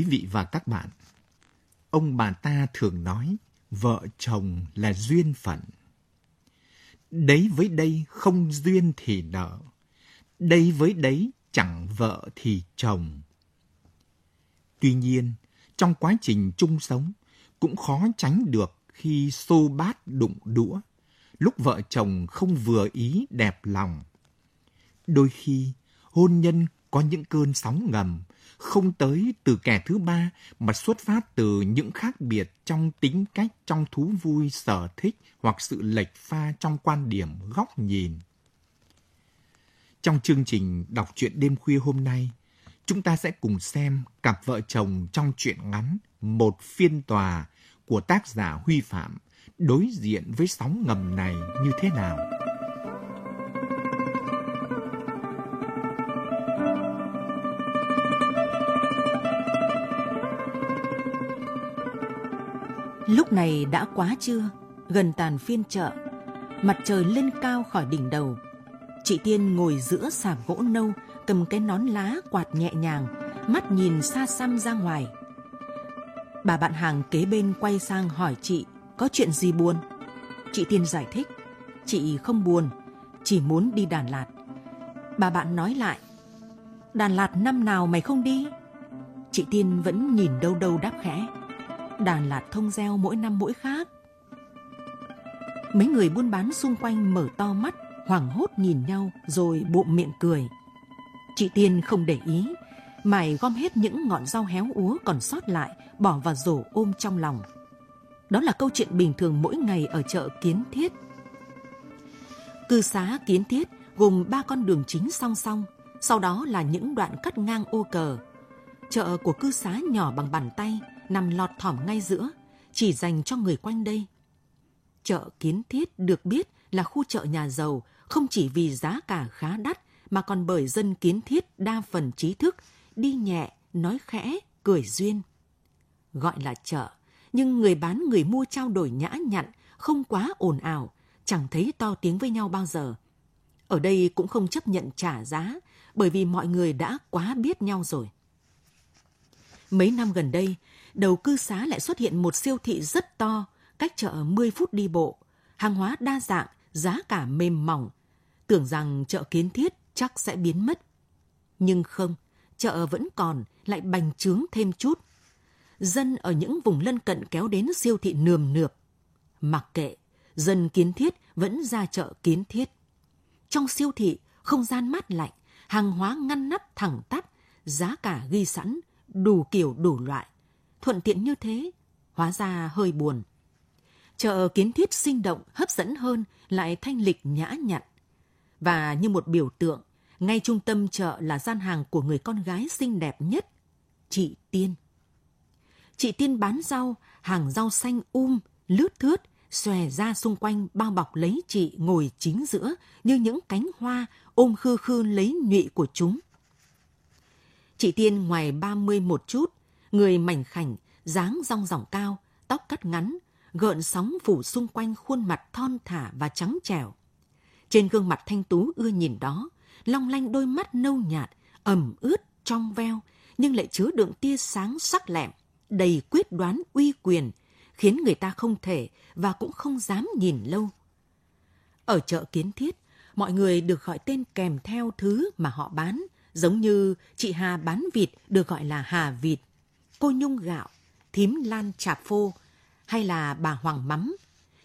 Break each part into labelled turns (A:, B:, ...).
A: Quý vị và các bạn, ông bà ta thường nói vợ chồng là duyên phận. Đấy với đây không duyên thì nợ, đây với đấy chẳng vợ thì chồng. Tuy nhiên, trong quá trình chung sống, cũng khó tránh được khi xô bát đụng đũa, lúc vợ chồng không vừa ý đẹp lòng. Đôi khi, hôn nhân có những cơn sóng ngầm, không tới từ kẻ thứ ba mà xuất phát từ những khác biệt trong tính cách, trong thú vui, sở thích hoặc sự lệch pha trong quan điểm, góc nhìn. Trong chương trình đọc truyện đêm khuya hôm nay, chúng ta sẽ cùng xem cặp vợ chồng trong truyện ngắn Một phiên tòa của tác giả Huy Phạm đối diện với sóng ngầm này như thế nào.
B: Lúc này đã quá trưa, gần tàn phiên chợ. Mặt trời lên cao khỏi đỉnh đầu. Chị Tiên ngồi giữa sạp gỗ nâu, cầm cái nón lá quạt nhẹ nhàng, mắt nhìn xa xăm ra ngoài. Bà bạn hàng kế bên quay sang hỏi chị có chuyện gì buồn. Chị Tiên giải thích, chị không buồn, chỉ muốn đi Đà Lạt. Bà bạn nói lại, Đà Lạt năm nào mày không đi? Chị Tiên vẫn nhìn đâu đâu đáp khẽ. Đà Lạt thông gieo mỗi năm mỗi khác. Mấy người buôn bán xung quanh mở to mắt, hoảng hốt nhìn nhau rồi bụng miệng cười. Chị Tiên không để ý, mải gom hết những ngọn rau héo úa còn sót lại, bỏ vào rổ ôm trong lòng. Đó là câu chuyện bình thường mỗi ngày ở chợ Kiến Thiết. Cư xá Kiến Thiết gồm ba con đường chính song song, sau đó là những đoạn cắt ngang ô cờ. Chợ của cư xá nhỏ bằng bàn tay, nằm lọt thỏm ngay giữa, chỉ dành cho người quanh đây. Chợ Kiến Thiết được biết là khu chợ nhà giàu không chỉ vì giá cả khá đắt mà còn bởi dân Kiến Thiết đa phần trí thức, đi nhẹ, nói khẽ, cười duyên. Gọi là chợ, nhưng người bán người mua trao đổi nhã nhặn, không quá ồn ào, chẳng thấy to tiếng với nhau bao giờ. Ở đây cũng không chấp nhận trả giá, bởi vì mọi người đã quá biết nhau rồi. Mấy năm gần đây, đầu cư xá lại xuất hiện một siêu thị rất to, cách chợ 10 phút đi bộ. Hàng hóa đa dạng, giá cả mềm mỏng. Tưởng rằng chợ kiến thiết chắc sẽ biến mất. Nhưng không, chợ vẫn còn, lại bành trướng thêm chút. Dân ở những vùng lân cận kéo đến siêu thị nườm nượp. Mặc kệ, dân kiến thiết vẫn ra chợ kiến thiết. Trong siêu thị, không gian mát lạnh, hàng hóa ngăn nắp thẳng tắp, giá cả ghi sẵn, đủ kiểu đủ loại thuận tiện như thế, hóa ra hơi buồn. Chợ kiến thiết sinh động, hấp dẫn hơn, lại thanh lịch nhã nhặn. Và như một biểu tượng, ngay trung tâm chợ là gian hàng của người con gái xinh đẹp nhất, chị Tiên. Chị Tiên bán rau, hàng rau xanh um, lướt thướt, xòe ra xung quanh bao bọc lấy chị ngồi chính giữa như những cánh hoa ôm khư khư lấy nhụy của chúng. Chị Tiên ngoài 30 một chút, người mảnh khảnh, dáng rong ròng cao, tóc cắt ngắn, gợn sóng phủ xung quanh khuôn mặt thon thả và trắng trẻo. Trên gương mặt thanh tú ưa nhìn đó, long lanh đôi mắt nâu nhạt, ẩm ướt, trong veo, nhưng lại chứa đựng tia sáng sắc lẹm, đầy quyết đoán uy quyền, khiến người ta không thể và cũng không dám nhìn lâu. Ở chợ kiến thiết, mọi người được gọi tên kèm theo thứ mà họ bán, giống như chị Hà bán vịt được gọi là Hà vịt, cô Nhung gạo, thím Lan trà phô hay là bà Hoàng mắm.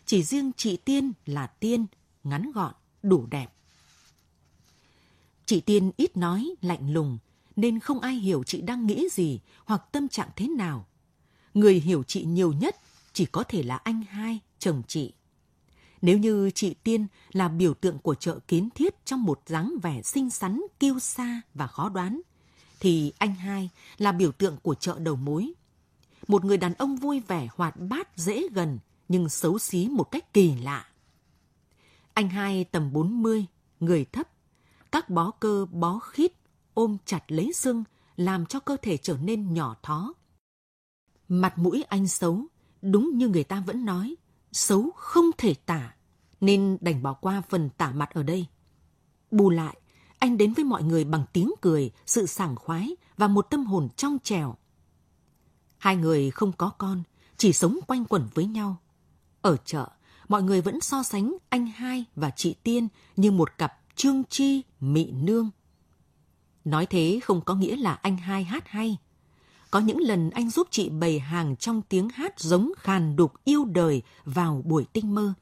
B: chỉ riêng chị Tiên là Tiên, ngắn gọn, đủ đẹp. Chị Tiên ít nói, lạnh lùng, nên không ai hiểu chị đang nghĩ gì hoặc tâm trạng thế nào. Người hiểu chị nhiều nhất chỉ có thể là anh hai, chồng chị. Nếu như chị Tiên là biểu tượng của chợ kiến thiết trong một dáng vẻ xinh xắn, kiêu sa và khó đoán, thì anh hai là biểu tượng của chợ đầu mối. Một người đàn ông vui vẻ, hoạt bát, dễ gần, nhưng xấu xí một cách kỳ lạ. Anh hai tầm 40, người thấp, các bó cơ bó khít ôm chặt lấy xương làm cho cơ thể trở nên nhỏ thó. Mặt mũi anh xấu, đúng như người ta vẫn nói, xấu không thể tả, nên đành bỏ qua phần tả mặt ở đây. Bù lại, anh đến với mọi người bằng tiếng cười, sự sảng khoái và một tâm hồn trong trẻo. Hai người không có con, chỉ sống quanh quẩn với nhau. Ở chợ, mọi người vẫn so sánh anh hai và chị Tiên như một cặp trương chi mị nương. Nói thế không có nghĩa là anh hai hát hay. Có những lần anh giúp chị bày hàng trong tiếng hát giống khàn đục yêu đời vào buổi tinh mơ.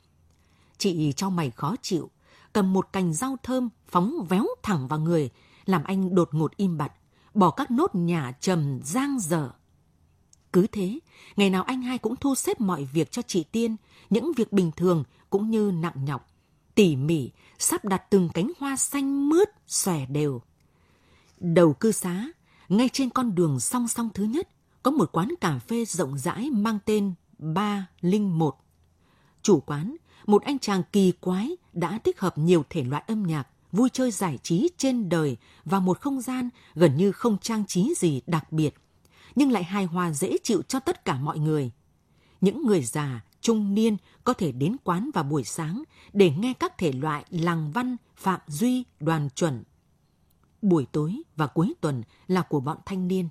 B: Chị cho mày khó chịu, cầm một cành rau thơm phóng véo thẳng vào người, làm anh đột ngột im bặt, bỏ các nốt nhà trầm giang dở. Cứ thế, ngày nào anh hai cũng thu xếp mọi việc cho chị Tiên, những việc bình thường cũng như nặng nhọc, tỉ mỉ, sắp đặt từng cánh hoa xanh mướt, xòe đều. Đầu cư xá, ngay trên con đường song song thứ nhất, có một quán cà phê rộng rãi mang tên 301. Chủ quán, một anh chàng kỳ quái đã tích hợp nhiều thể loại âm nhạc, vui chơi giải trí trên đời vào một không gian gần như không trang trí gì đặc biệt, nhưng lại hài hòa dễ chịu cho tất cả mọi người. Những người già, trung niên có thể đến quán vào buổi sáng để nghe các thể loại làng văn, phạm duy, đoàn chuẩn. Buổi tối và cuối tuần là của bọn thanh niên.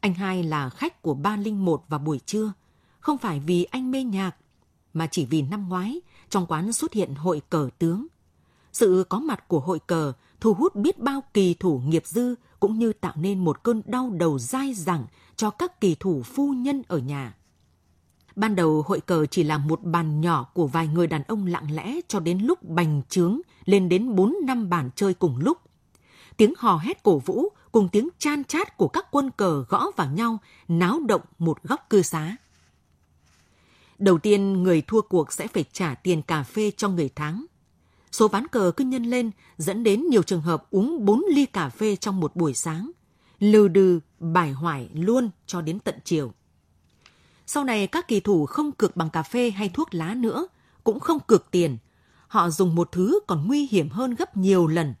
B: Anh hai là khách của 301 vào buổi trưa, không phải vì anh mê nhạc, mà chỉ vì năm ngoái trong quán xuất hiện hội cờ tướng. Sự có mặt của hội cờ thu hút biết bao kỳ thủ nghiệp dư cũng như tạo nên một cơn đau đầu dai dẳng cho các kỳ thủ phu nhân ở nhà. Ban đầu hội cờ chỉ là một bàn nhỏ của vài người đàn ông lặng lẽ cho đến lúc bành trướng, lên đến 4 năm bàn chơi cùng lúc. Tiếng hò hét cổ vũ cùng tiếng chan chát của các quân cờ gõ vào nhau, náo động một góc cư xá. Đầu tiên, người thua cuộc sẽ phải trả tiền cà phê cho người thắng. Số ván cờ cứ nhân lên dẫn đến nhiều trường hợp uống 4 ly cà phê trong một buổi sáng. Lừ đừ, bài hoài luôn cho đến tận chiều. Sau này các kỳ thủ không cược bằng cà phê hay thuốc lá nữa, cũng không cược tiền. Họ dùng một thứ còn nguy hiểm hơn gấp nhiều lần.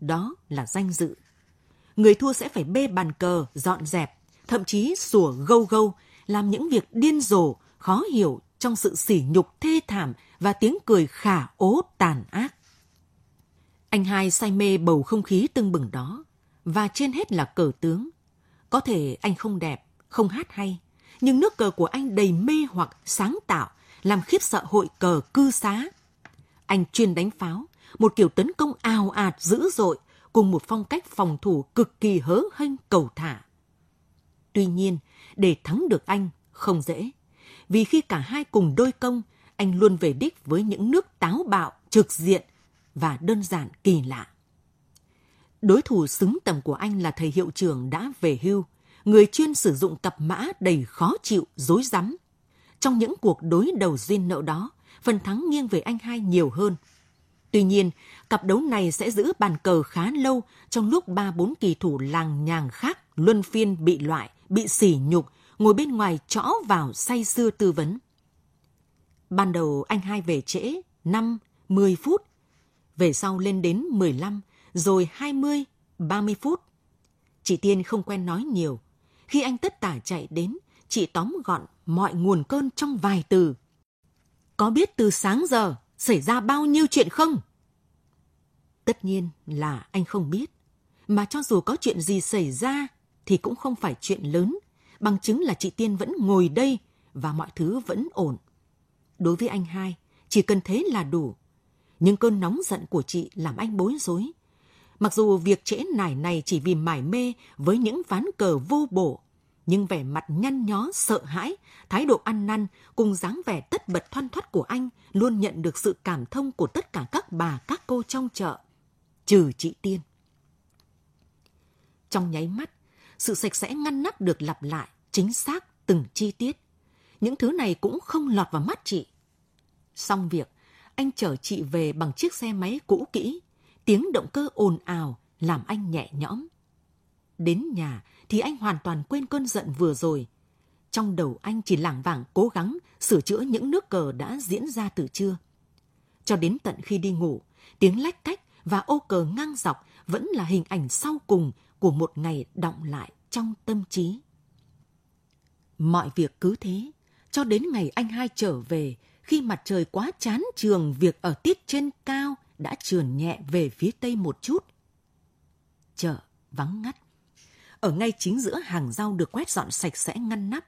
B: Đó là danh dự. Người thua sẽ phải bê bàn cờ, dọn dẹp, thậm chí sủa gâu gâu, làm những việc điên rồ, khó hiểu trong sự sỉ nhục thê thảm và tiếng cười khả ố tàn ác. Anh hai say mê bầu không khí tưng bừng đó, và trên hết là cờ tướng. Có thể anh không đẹp, không hát hay, nhưng nước cờ của anh đầy mê hoặc sáng tạo, làm khiếp sợ hội cờ cư xá. Anh chuyên đánh pháo, một kiểu tấn công ào ạt dữ dội, cùng một phong cách phòng thủ cực kỳ hớ hênh cầu thả. Tuy nhiên, để thắng được anh không dễ, vì khi cả hai cùng đôi công, anh luôn về đích với những nước táo bạo, trực diện và đơn giản kỳ lạ. Đối thủ xứng tầm của anh là thầy hiệu trưởng đã về hưu, người chuyên sử dụng cặp mã đầy khó chịu, dối rắm. Trong những cuộc đối đầu duyên nợ đó, phần thắng nghiêng về anh hai nhiều hơn. Tuy nhiên, cặp đấu này sẽ giữ bàn cờ khá lâu trong lúc ba bốn kỳ thủ làng nhàng khác luân phiên bị loại, bị sỉ nhục, ngồi bên ngoài chõ vào say sưa tư vấn. Ban đầu anh hai về trễ 5, 10 phút, về sau lên đến 15, rồi 20, 30 phút. Chị Tiên không quen nói nhiều, khi anh tất tả chạy đến, chị tóm gọn mọi nguồn cơn trong vài từ. Có biết từ sáng giờ xảy ra bao nhiêu chuyện không? Tất nhiên là anh không biết. Mà cho dù có chuyện gì xảy ra thì cũng không phải chuyện lớn. Bằng chứng là chị Tiên vẫn ngồi đây và mọi thứ vẫn ổn. Đối với anh hai, chỉ cần thế là đủ. Nhưng cơn nóng giận của chị làm anh bối rối. Mặc dù việc trễ nải này chỉ vì mải mê với những ván cờ vô bổ, Nhưng vẻ mặt nhăn nhó, sợ hãi, thái độ ăn năn cùng dáng vẻ tất bật thoăn thoắt của anh luôn nhận được sự cảm thông của tất cả các bà các cô trong chợ, trừ chị Tiên. Trong nháy mắt, sự sạch sẽ ngăn nắp được lặp lại, chính xác từng chi tiết. Những thứ này cũng không lọt vào mắt chị. Xong việc, anh chở chị về bằng chiếc xe máy cũ kỹ, tiếng động cơ ồn ào làm anh nhẹ nhõm. Đến nhà thì anh hoàn toàn quên cơn giận vừa rồi. Trong đầu anh chỉ lảng vảng cố gắng sửa chữa những nước cờ đã diễn ra từ trưa. Cho đến tận khi đi ngủ, tiếng lách cách và ô cờ ngang dọc vẫn là hình ảnh sau cùng của một ngày động lại trong tâm trí. Mọi việc cứ thế, cho đến ngày anh hai trở về, khi mặt trời quá chán trường việc ở tiết trên cao đã trườn nhẹ về phía tây một chút. Chợ vắng ngắt. Ở ngay chính giữa hàng rau được quét dọn sạch sẽ ngăn nắp,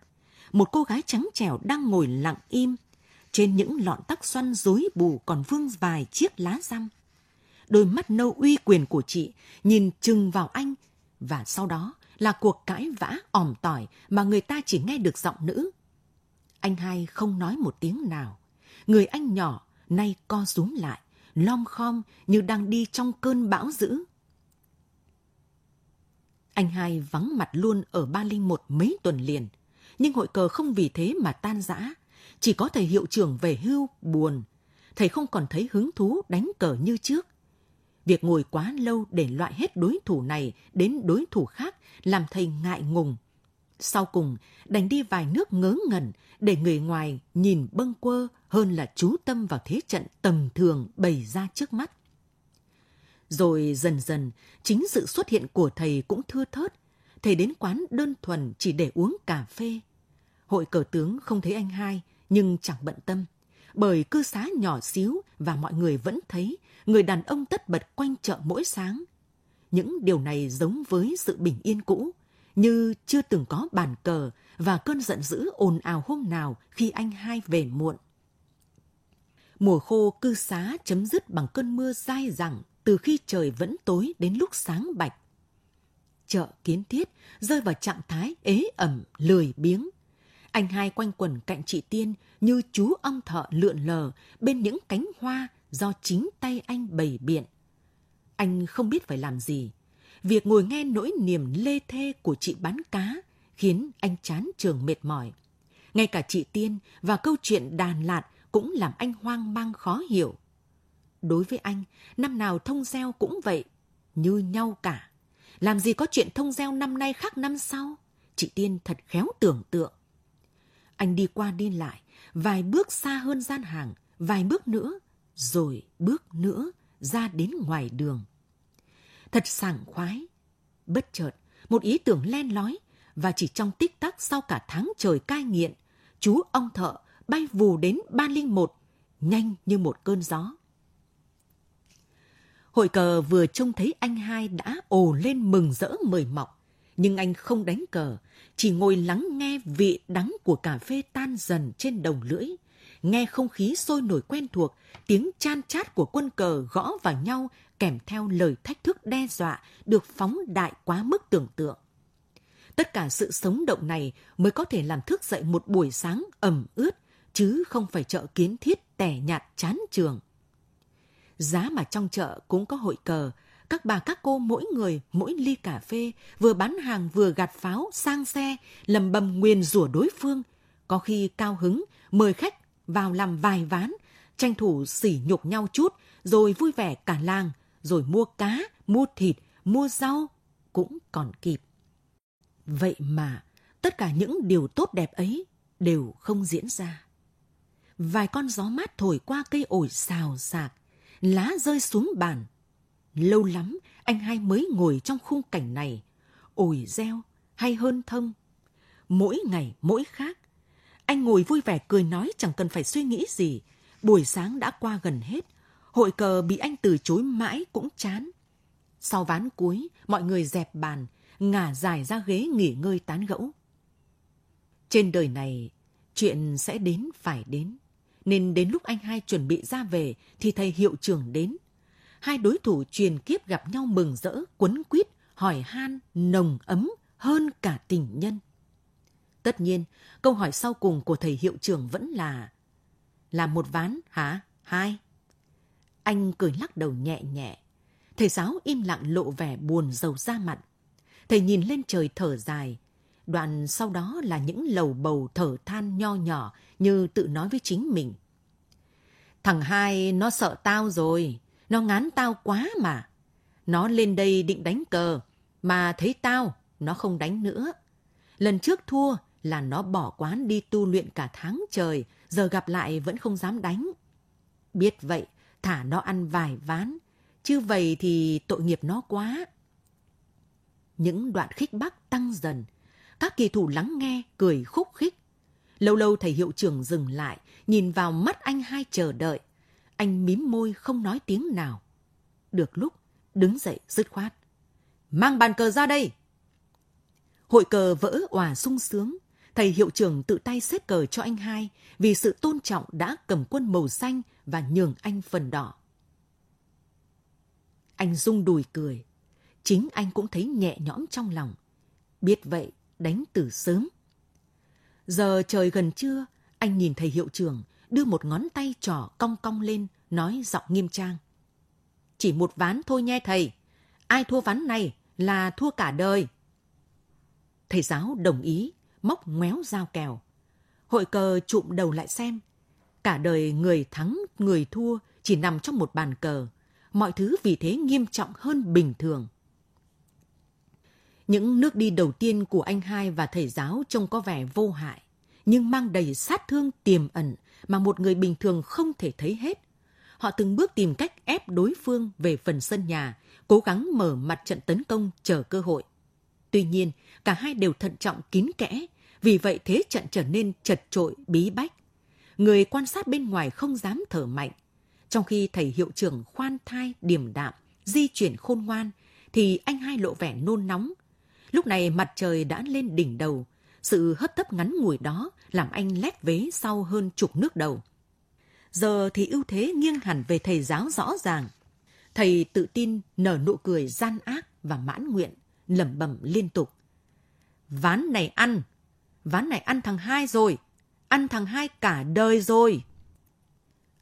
B: một cô gái trắng trẻo đang ngồi lặng im. Trên những lọn tóc xoăn rối bù còn vương vài chiếc lá răm. Đôi mắt nâu uy quyền của chị nhìn chừng vào anh và sau đó là cuộc cãi vã òm tỏi mà người ta chỉ nghe được giọng nữ. Anh hai không nói một tiếng nào. Người anh nhỏ nay co rúm lại, lom khom như đang đi trong cơn bão dữ. Anh hai vắng mặt luôn ở Ba Linh một mấy tuần liền, nhưng hội cờ không vì thế mà tan rã. Chỉ có thầy hiệu trưởng về hưu buồn. Thầy không còn thấy hứng thú đánh cờ như trước. Việc ngồi quá lâu để loại hết đối thủ này đến đối thủ khác làm thầy ngại ngùng. Sau cùng, đành đi vài nước ngớ ngẩn để người ngoài nhìn bâng quơ hơn là chú tâm vào thế trận tầm thường bày ra trước mắt. Rồi dần dần, chính sự xuất hiện của thầy cũng thưa thớt. Thầy đến quán đơn thuần chỉ để uống cà phê. Hội cờ tướng không thấy anh hai, nhưng chẳng bận tâm. Bởi cư xá nhỏ xíu và mọi người vẫn thấy người đàn ông tất bật quanh chợ mỗi sáng. Những điều này giống với sự bình yên cũ, như chưa từng có bàn cờ và cơn giận dữ ồn ào hôm nào khi anh hai về muộn. Mùa khô cư xá chấm dứt bằng cơn mưa dai dẳng từ khi trời vẫn tối đến lúc sáng bạch. Chợ kiến thiết rơi vào trạng thái ế ẩm, lười biếng. Anh hai quanh quẩn cạnh chị Tiên như chú ong thợ lượn lờ bên những cánh hoa do chính tay anh bày biện. Anh không biết phải làm gì. Việc ngồi nghe nỗi niềm lê thê của chị bán cá khiến anh chán trường mệt mỏi. Ngay cả chị Tiên và câu chuyện đàn lạt cũng làm anh hoang mang khó hiểu. Đối với anh, năm nào thông gieo cũng vậy, như nhau cả. Làm gì có chuyện thông gieo năm nay khác năm sau? Chị Tiên thật khéo tưởng tượng. Anh đi qua đi lại, vài bước xa hơn gian hàng, vài bước nữa, rồi bước nữa ra đến ngoài đường. Thật sảng khoái. Bất chợt, một ý tưởng len lói, và chỉ trong tích tắc sau cả tháng trời cai nghiện, chú ông thợ bay vù đến ba linh một, nhanh như một cơn gió. Hội cờ vừa trông thấy anh hai đã ồ lên mừng rỡ mời mọc, nhưng anh không đánh cờ, chỉ ngồi lắng nghe vị đắng của cà phê tan dần trên đồng lưỡi, nghe không khí sôi nổi quen thuộc, tiếng chan chát của quân cờ gõ vào nhau kèm theo lời thách thức đe dọa được phóng đại quá mức tưởng tượng. Tất cả sự sống động này mới có thể làm thức dậy một buổi sáng ẩm ướt, chứ không phải chợ kiến thiết tẻ nhạt chán trường. Giá mà trong chợ cũng có hội cờ, các bà các cô mỗi người mỗi ly cà phê, vừa bán hàng vừa gạt pháo sang xe, lầm bầm nguyền rủa đối phương, có khi cao hứng mời khách vào làm vài ván, tranh thủ sỉ nhục nhau chút, rồi vui vẻ cả làng, rồi mua cá, mua thịt, mua rau, cũng còn kịp. Vậy mà, tất cả những điều tốt đẹp ấy đều không diễn ra. Vài con gió mát thổi qua cây ổi xào xạc, lá rơi xuống bàn. Lâu lắm, anh hai mới ngồi trong khung cảnh này, ổi reo hay hơn thông. Mỗi ngày mỗi khác, anh ngồi vui vẻ cười nói chẳng cần phải suy nghĩ gì. Buổi sáng đã qua gần hết, hội cờ bị anh từ chối mãi cũng chán. Sau ván cuối, mọi người dẹp bàn, ngả dài ra ghế nghỉ ngơi tán gẫu. Trên đời này, chuyện sẽ đến phải đến. Nên đến lúc anh hai chuẩn bị ra về thì thầy hiệu trưởng đến. Hai đối thủ truyền kiếp gặp nhau mừng rỡ, quấn quýt, hỏi han, nồng ấm hơn cả tình nhân. Tất nhiên, câu hỏi sau cùng của thầy hiệu trưởng vẫn là Là một ván hả? Hai? Anh cười lắc đầu nhẹ nhẹ. Thầy giáo im lặng lộ vẻ buồn rầu ra mặt. Thầy nhìn lên trời thở dài. Đoạn sau đó là những lầu bầu thở than nho nhỏ như tự nói với chính mình. Thằng hai nó sợ tao rồi, nó ngán tao quá mà. Nó lên đây định đánh cờ, mà thấy tao, nó không đánh nữa. Lần trước thua là nó bỏ quán đi tu luyện cả tháng trời, giờ gặp lại vẫn không dám đánh. Biết vậy, thả nó ăn vài ván, chứ vậy thì tội nghiệp nó quá. Những đoạn khích bác tăng dần, các kỳ thủ lắng nghe, cười khúc khích. Lâu lâu thầy hiệu trưởng dừng lại, nhìn vào mắt anh hai chờ đợi. Anh mím môi không nói tiếng nào. Được lúc, đứng dậy dứt khoát. Mang bàn cờ ra đây! Hội cờ vỡ òa sung sướng. Thầy hiệu trưởng tự tay xếp cờ cho anh hai vì sự tôn trọng đã cầm quân màu xanh và nhường anh phần đỏ. Anh rung đùi cười. Chính anh cũng thấy nhẹ nhõm trong lòng. Biết vậy, đánh từ sớm. Giờ trời gần trưa, anh nhìn thầy hiệu trưởng đưa một ngón tay trỏ cong cong lên, nói giọng nghiêm trang. Chỉ một ván thôi nghe thầy. Ai thua ván này là thua cả đời. Thầy giáo đồng ý, móc ngoéo dao kèo. Hội cờ trụm đầu lại xem. Cả đời người thắng, người thua chỉ nằm trong một bàn cờ. Mọi thứ vì thế nghiêm trọng hơn bình thường. Những nước đi đầu tiên của anh hai và thầy giáo trông có vẻ vô hại, nhưng mang đầy sát thương tiềm ẩn mà một người bình thường không thể thấy hết. Họ từng bước tìm cách ép đối phương về phần sân nhà, cố gắng mở mặt trận tấn công chờ cơ hội. Tuy nhiên, cả hai đều thận trọng kín kẽ, vì vậy thế trận trở nên chật trội, bí bách. Người quan sát bên ngoài không dám thở mạnh. Trong khi thầy hiệu trưởng khoan thai, điềm đạm, di chuyển khôn ngoan, thì anh hai lộ vẻ nôn nóng. Lúc này mặt trời đã lên đỉnh đầu, sự hấp tấp ngắn ngủi đó làm anh lép vế sau hơn chục nước đầu. Giờ thì ưu thế nghiêng hẳn về thầy giáo rõ ràng. Thầy tự tin nở nụ cười gian ác và mãn nguyện, lẩm bẩm liên tục. Ván này ăn, ván này ăn thằng hai rồi, ăn thằng hai cả đời rồi.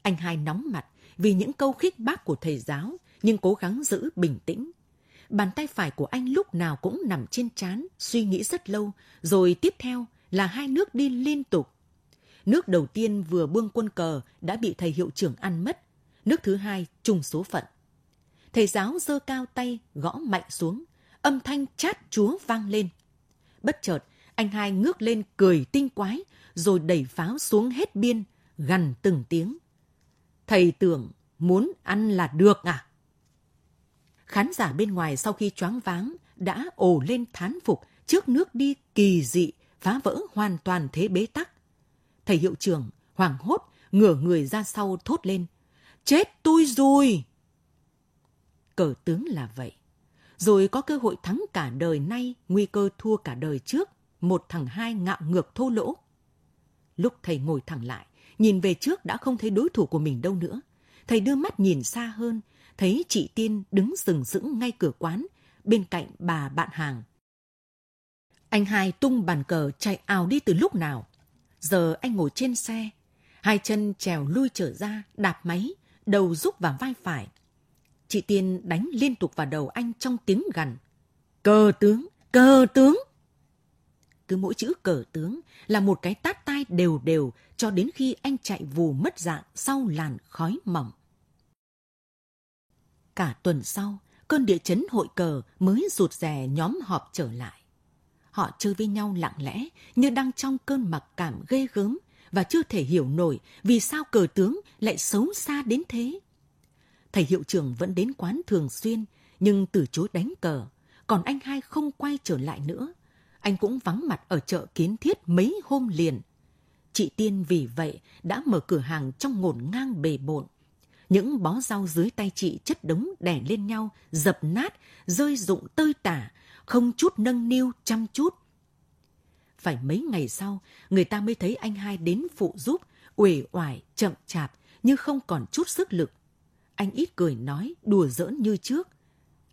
B: Anh hai nóng mặt vì những câu khích bác của thầy giáo, nhưng cố gắng giữ bình tĩnh. Bàn tay phải của anh lúc nào cũng nằm trên trán, suy nghĩ rất lâu, rồi tiếp theo là hai nước đi liên tục. Nước đầu tiên vừa buông quân cờ đã bị thầy hiệu trưởng ăn mất. Nước thứ hai trùng số phận. Thầy giáo giơ cao tay gõ mạnh xuống, âm thanh chát chúa vang lên. Bất chợt, anh hai ngước lên cười tinh quái, rồi đẩy pháo xuống hết biên, gằn từng tiếng. Thầy tưởng muốn ăn là được à? Khán giả bên ngoài sau khi choáng váng đã ồ lên thán phục trước nước đi kỳ dị, phá vỡ hoàn toàn thế bế tắc. Thầy hiệu trưởng hoảng hốt ngửa người ra sau thốt lên. Chết tôi rồi! Cờ tướng là vậy. Rồi có cơ hội thắng cả đời nay, nguy cơ thua cả đời trước. Một thằng hai ngạo ngược thô lỗ. Lúc thầy ngồi thẳng lại, nhìn về trước đã không thấy đối thủ của mình đâu nữa. Thầy đưa mắt nhìn xa hơn, thấy chị Tiên đứng sừng sững ngay cửa quán, bên cạnh bà bạn hàng. Anh hai tung bàn cờ chạy ào đi từ lúc nào. Giờ anh ngồi trên xe, hai chân trèo lui trở ra, đạp máy, đầu rúc vào vai phải. Chị Tiên đánh liên tục vào đầu anh trong tiếng gằn. Cờ tướng, cờ tướng! Cứ mỗi chữ cờ tướng là một cái tát tai đều đều cho đến khi anh chạy vù mất dạng sau làn khói mỏng. Cả tuần sau, cơn địa chấn hội cờ mới rụt rè nhóm họp trở lại. Họ chơi với nhau lặng lẽ như đang trong cơn mặc cảm ghê gớm và chưa thể hiểu nổi vì sao cờ tướng lại xấu xa đến thế. Thầy hiệu trưởng vẫn đến quán thường xuyên nhưng từ chối đánh cờ, còn anh hai không quay trở lại nữa. Anh cũng vắng mặt ở chợ kiến thiết mấy hôm liền. Chị Tiên vì vậy đã mở cửa hàng trong ngổn ngang bề bộn những bó rau dưới tay chị chất đống đè lên nhau, dập nát, rơi rụng tơi tả, không chút nâng niu chăm chút. Phải mấy ngày sau, người ta mới thấy anh hai đến phụ giúp, uể oải, chậm chạp, như không còn chút sức lực. Anh ít cười nói, đùa giỡn như trước.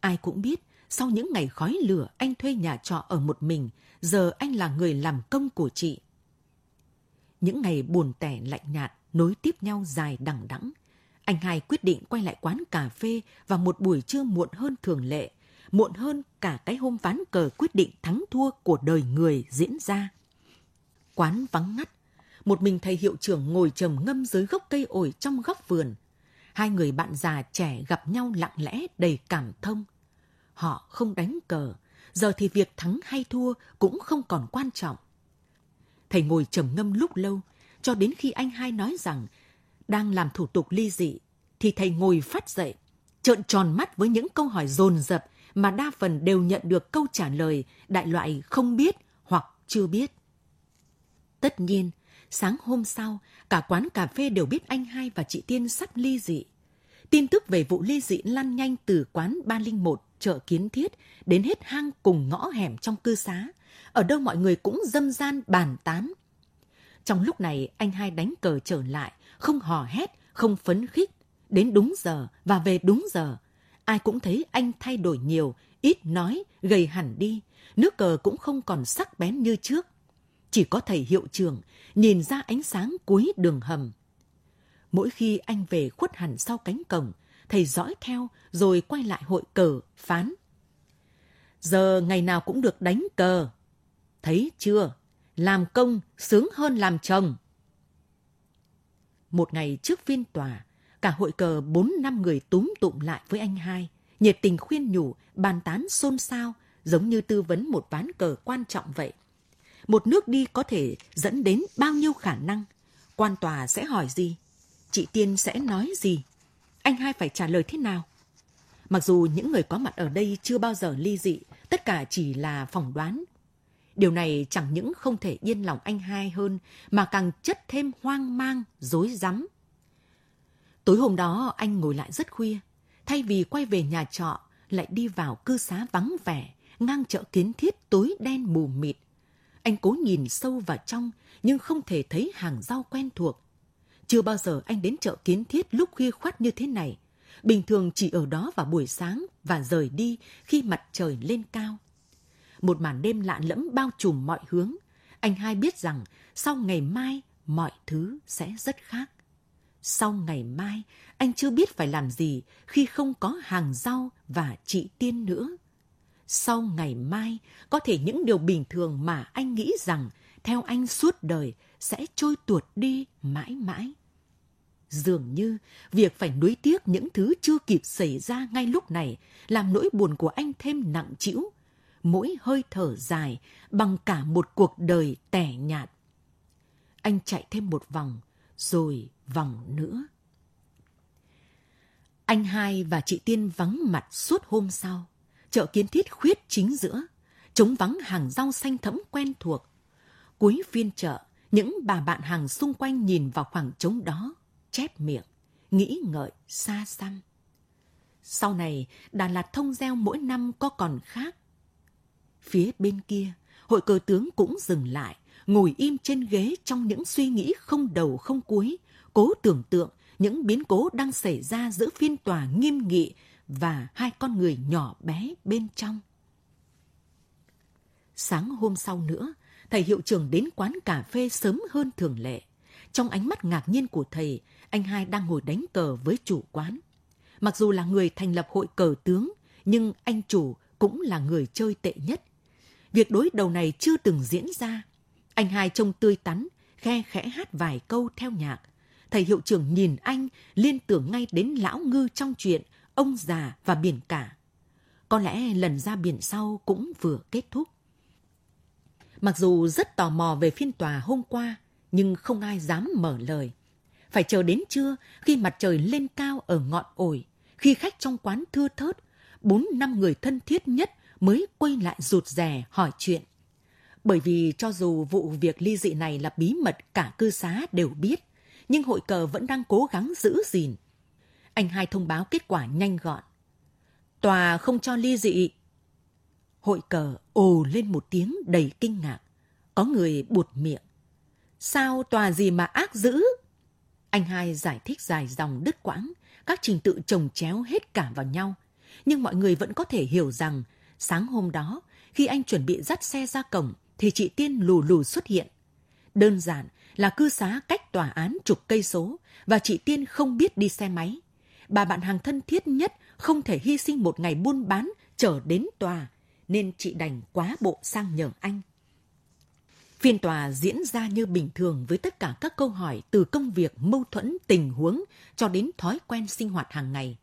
B: Ai cũng biết, Sau những ngày khói lửa, anh thuê nhà trọ ở một mình, giờ anh là người làm công của chị. Những ngày buồn tẻ lạnh nhạt, nối tiếp nhau dài đằng đẵng. Anh hai quyết định quay lại quán cà phê vào một buổi trưa muộn hơn thường lệ, muộn hơn cả cái hôm ván cờ quyết định thắng thua của đời người diễn ra. Quán vắng ngắt, một mình thầy hiệu trưởng ngồi trầm ngâm dưới gốc cây ổi trong góc vườn. Hai người bạn già trẻ gặp nhau lặng lẽ đầy cảm thông. Họ không đánh cờ, giờ thì việc thắng hay thua cũng không còn quan trọng. Thầy ngồi trầm ngâm lúc lâu, cho đến khi anh hai nói rằng đang làm thủ tục ly dị, thì thầy ngồi phát dậy, trợn tròn mắt với những câu hỏi dồn dập mà đa phần đều nhận được câu trả lời đại loại không biết hoặc chưa biết. Tất nhiên, sáng hôm sau, cả quán cà phê đều biết anh hai và chị Tiên sắp ly dị. Tin tức về vụ ly dị lan nhanh từ quán 301 chợ Kiến Thiết đến hết hang cùng ngõ hẻm trong cư xá. Ở đâu mọi người cũng dâm gian bàn tán. Trong lúc này, anh hai đánh cờ trở lại, không hò hét, không phấn khích. Đến đúng giờ và về đúng giờ. Ai cũng thấy anh thay đổi nhiều, ít nói, gầy hẳn đi. Nước cờ cũng không còn sắc bén như trước. Chỉ có thầy hiệu trưởng nhìn ra ánh sáng cuối đường hầm. Mỗi khi anh về khuất hẳn sau cánh cổng, thầy dõi theo rồi quay lại hội cờ, phán. Giờ ngày nào cũng được đánh cờ. Thấy chưa? Làm công sướng hơn làm chồng. Một ngày trước phiên tòa, cả hội cờ bốn năm người túm tụm lại với anh hai, nhiệt tình khuyên nhủ, bàn tán xôn xao, giống như tư vấn một ván cờ quan trọng vậy. Một nước đi có thể dẫn đến bao nhiêu khả năng? Quan tòa sẽ hỏi gì? Chị Tiên sẽ nói gì? Anh hai phải trả lời thế nào? Mặc dù những người có mặt ở đây chưa bao giờ ly dị, tất cả chỉ là phỏng đoán. Điều này chẳng những không thể yên lòng anh hai hơn, mà càng chất thêm hoang mang, dối rắm. Tối hôm đó anh ngồi lại rất khuya, thay vì quay về nhà trọ, lại đi vào cư xá vắng vẻ, ngang chợ kiến thiết tối đen mù mịt. Anh cố nhìn sâu vào trong, nhưng không thể thấy hàng rau quen thuộc. Chưa bao giờ anh đến chợ kiến thiết lúc khuya khoát như thế này. Bình thường chỉ ở đó vào buổi sáng và rời đi khi mặt trời lên cao. Một màn đêm lạ lẫm bao trùm mọi hướng. Anh hai biết rằng sau ngày mai mọi thứ sẽ rất khác. Sau ngày mai, anh chưa biết phải làm gì khi không có hàng rau và chị Tiên nữa. Sau ngày mai, có thể những điều bình thường mà anh nghĩ rằng theo anh suốt đời sẽ trôi tuột đi mãi mãi. Dường như việc phải nuối tiếc những thứ chưa kịp xảy ra ngay lúc này làm nỗi buồn của anh thêm nặng trĩu, mỗi hơi thở dài bằng cả một cuộc đời tẻ nhạt. Anh chạy thêm một vòng, rồi vòng nữa. Anh hai và chị Tiên vắng mặt suốt hôm sau. Chợ kiến thiết khuyết chính giữa, trống vắng hàng rau xanh thẫm quen thuộc. Cuối phiên chợ, những bà bạn hàng xung quanh nhìn vào khoảng trống đó, chép miệng, nghĩ ngợi xa xăm. Sau này, Đà Lạt thông gieo mỗi năm có còn khác. Phía bên kia, hội cờ tướng cũng dừng lại, ngồi im trên ghế trong những suy nghĩ không đầu không cuối, cố tưởng tượng những biến cố đang xảy ra giữa phiên tòa nghiêm nghị và hai con người nhỏ bé bên trong. Sáng hôm sau nữa, thầy hiệu trưởng đến quán cà phê sớm hơn thường lệ. Trong ánh mắt ngạc nhiên của thầy, anh hai đang ngồi đánh cờ với chủ quán. Mặc dù là người thành lập hội cờ tướng, nhưng anh chủ cũng là người chơi tệ nhất. Việc đối đầu này chưa từng diễn ra. Anh hai trông tươi tắn, khe khẽ hát vài câu theo nhạc. Thầy hiệu trưởng nhìn anh, liên tưởng ngay đến lão ngư trong chuyện ông già và biển cả. Có lẽ lần ra biển sau cũng vừa kết thúc. Mặc dù rất tò mò về phiên tòa hôm qua, nhưng không ai dám mở lời. Phải chờ đến trưa khi mặt trời lên cao ở ngọn ổi, khi khách trong quán thưa thớt, bốn năm người thân thiết nhất mới quay lại rụt rè hỏi chuyện. Bởi vì cho dù vụ việc ly dị này là bí mật cả cư xá đều biết, nhưng hội cờ vẫn đang cố gắng giữ gìn. Anh hai thông báo kết quả nhanh gọn. Tòa không cho ly dị. Hội cờ ồ lên một tiếng đầy kinh ngạc. Có người buột miệng. Sao tòa gì mà ác dữ? Anh hai giải thích dài dòng đứt quãng, các trình tự chồng chéo hết cả vào nhau. Nhưng mọi người vẫn có thể hiểu rằng Sáng hôm đó, khi anh chuẩn bị dắt xe ra cổng, thì chị Tiên lù lù xuất hiện. Đơn giản là cư xá cách tòa án chục cây số và chị Tiên không biết đi xe máy. Bà bạn hàng thân thiết nhất không thể hy sinh một ngày buôn bán trở đến tòa, nên chị đành quá bộ sang nhờ anh. Phiên tòa diễn ra như bình thường với tất cả các câu hỏi từ công việc, mâu thuẫn, tình huống cho đến thói quen sinh hoạt hàng ngày.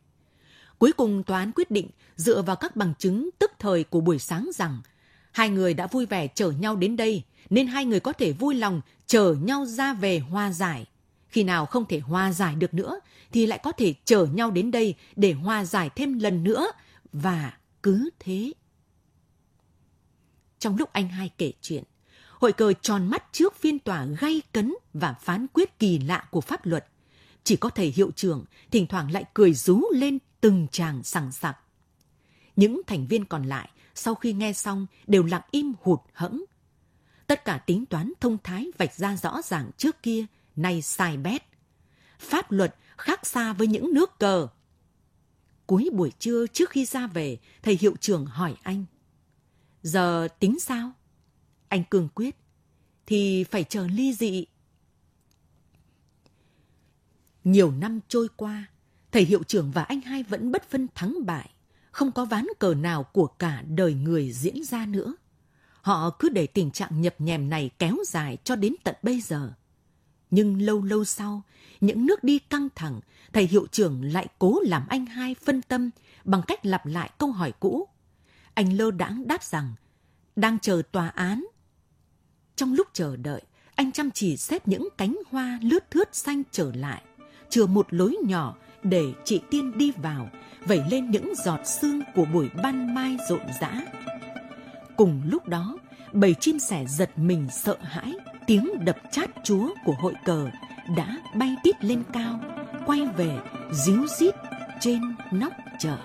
B: Cuối cùng tòa án quyết định dựa vào các bằng chứng tức thời của buổi sáng rằng hai người đã vui vẻ chở nhau đến đây nên hai người có thể vui lòng chở nhau ra về hòa giải. Khi nào không thể hòa giải được nữa thì lại có thể chở nhau đến đây để hòa giải thêm lần nữa và cứ thế. Trong lúc anh hai kể chuyện, hội cờ tròn mắt trước phiên tòa gay cấn và phán quyết kỳ lạ của pháp luật. Chỉ có thầy hiệu trưởng thỉnh thoảng lại cười rú lên từng tràng sằng sặc. Những thành viên còn lại sau khi nghe xong đều lặng im hụt hẫng. Tất cả tính toán thông thái vạch ra rõ ràng trước kia, nay sai bét. Pháp luật khác xa với những nước cờ. Cuối buổi trưa trước khi ra về, thầy hiệu trưởng hỏi anh. Giờ tính sao? Anh cương quyết. Thì phải chờ ly dị. Nhiều năm trôi qua, thầy hiệu trưởng và anh hai vẫn bất phân thắng bại. Không có ván cờ nào của cả đời người diễn ra nữa. Họ cứ để tình trạng nhập nhèm này kéo dài cho đến tận bây giờ. Nhưng lâu lâu sau, những nước đi căng thẳng, thầy hiệu trưởng lại cố làm anh hai phân tâm bằng cách lặp lại câu hỏi cũ. Anh lơ đãng đáp rằng, đang chờ tòa án. Trong lúc chờ đợi, anh chăm chỉ xếp những cánh hoa lướt thướt xanh trở lại, chừa một lối nhỏ để chị Tiên đi vào, vẩy lên những giọt sương của buổi ban mai rộn rã. Cùng lúc đó, bầy chim sẻ giật mình sợ hãi, tiếng đập chát chúa của hội cờ đã bay tít lên cao, quay về díu dít trên nóc chợ.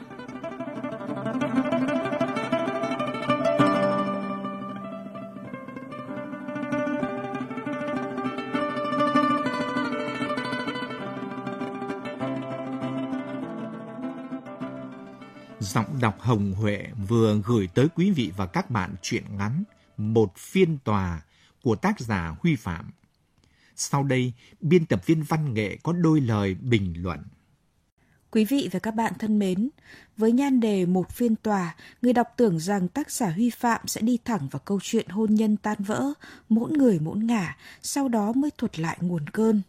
A: Đọc Hồng Huệ vừa gửi tới quý vị và các bạn truyện ngắn Một phiên tòa của tác giả Huy Phạm. Sau đây, biên tập viên văn nghệ có đôi lời bình luận.
C: Quý vị và các bạn thân mến, với nhan đề một phiên tòa, người đọc tưởng rằng tác giả Huy Phạm sẽ đi thẳng vào câu chuyện hôn nhân tan vỡ, mỗi người mỗi ngả, sau đó mới thuật lại nguồn cơn.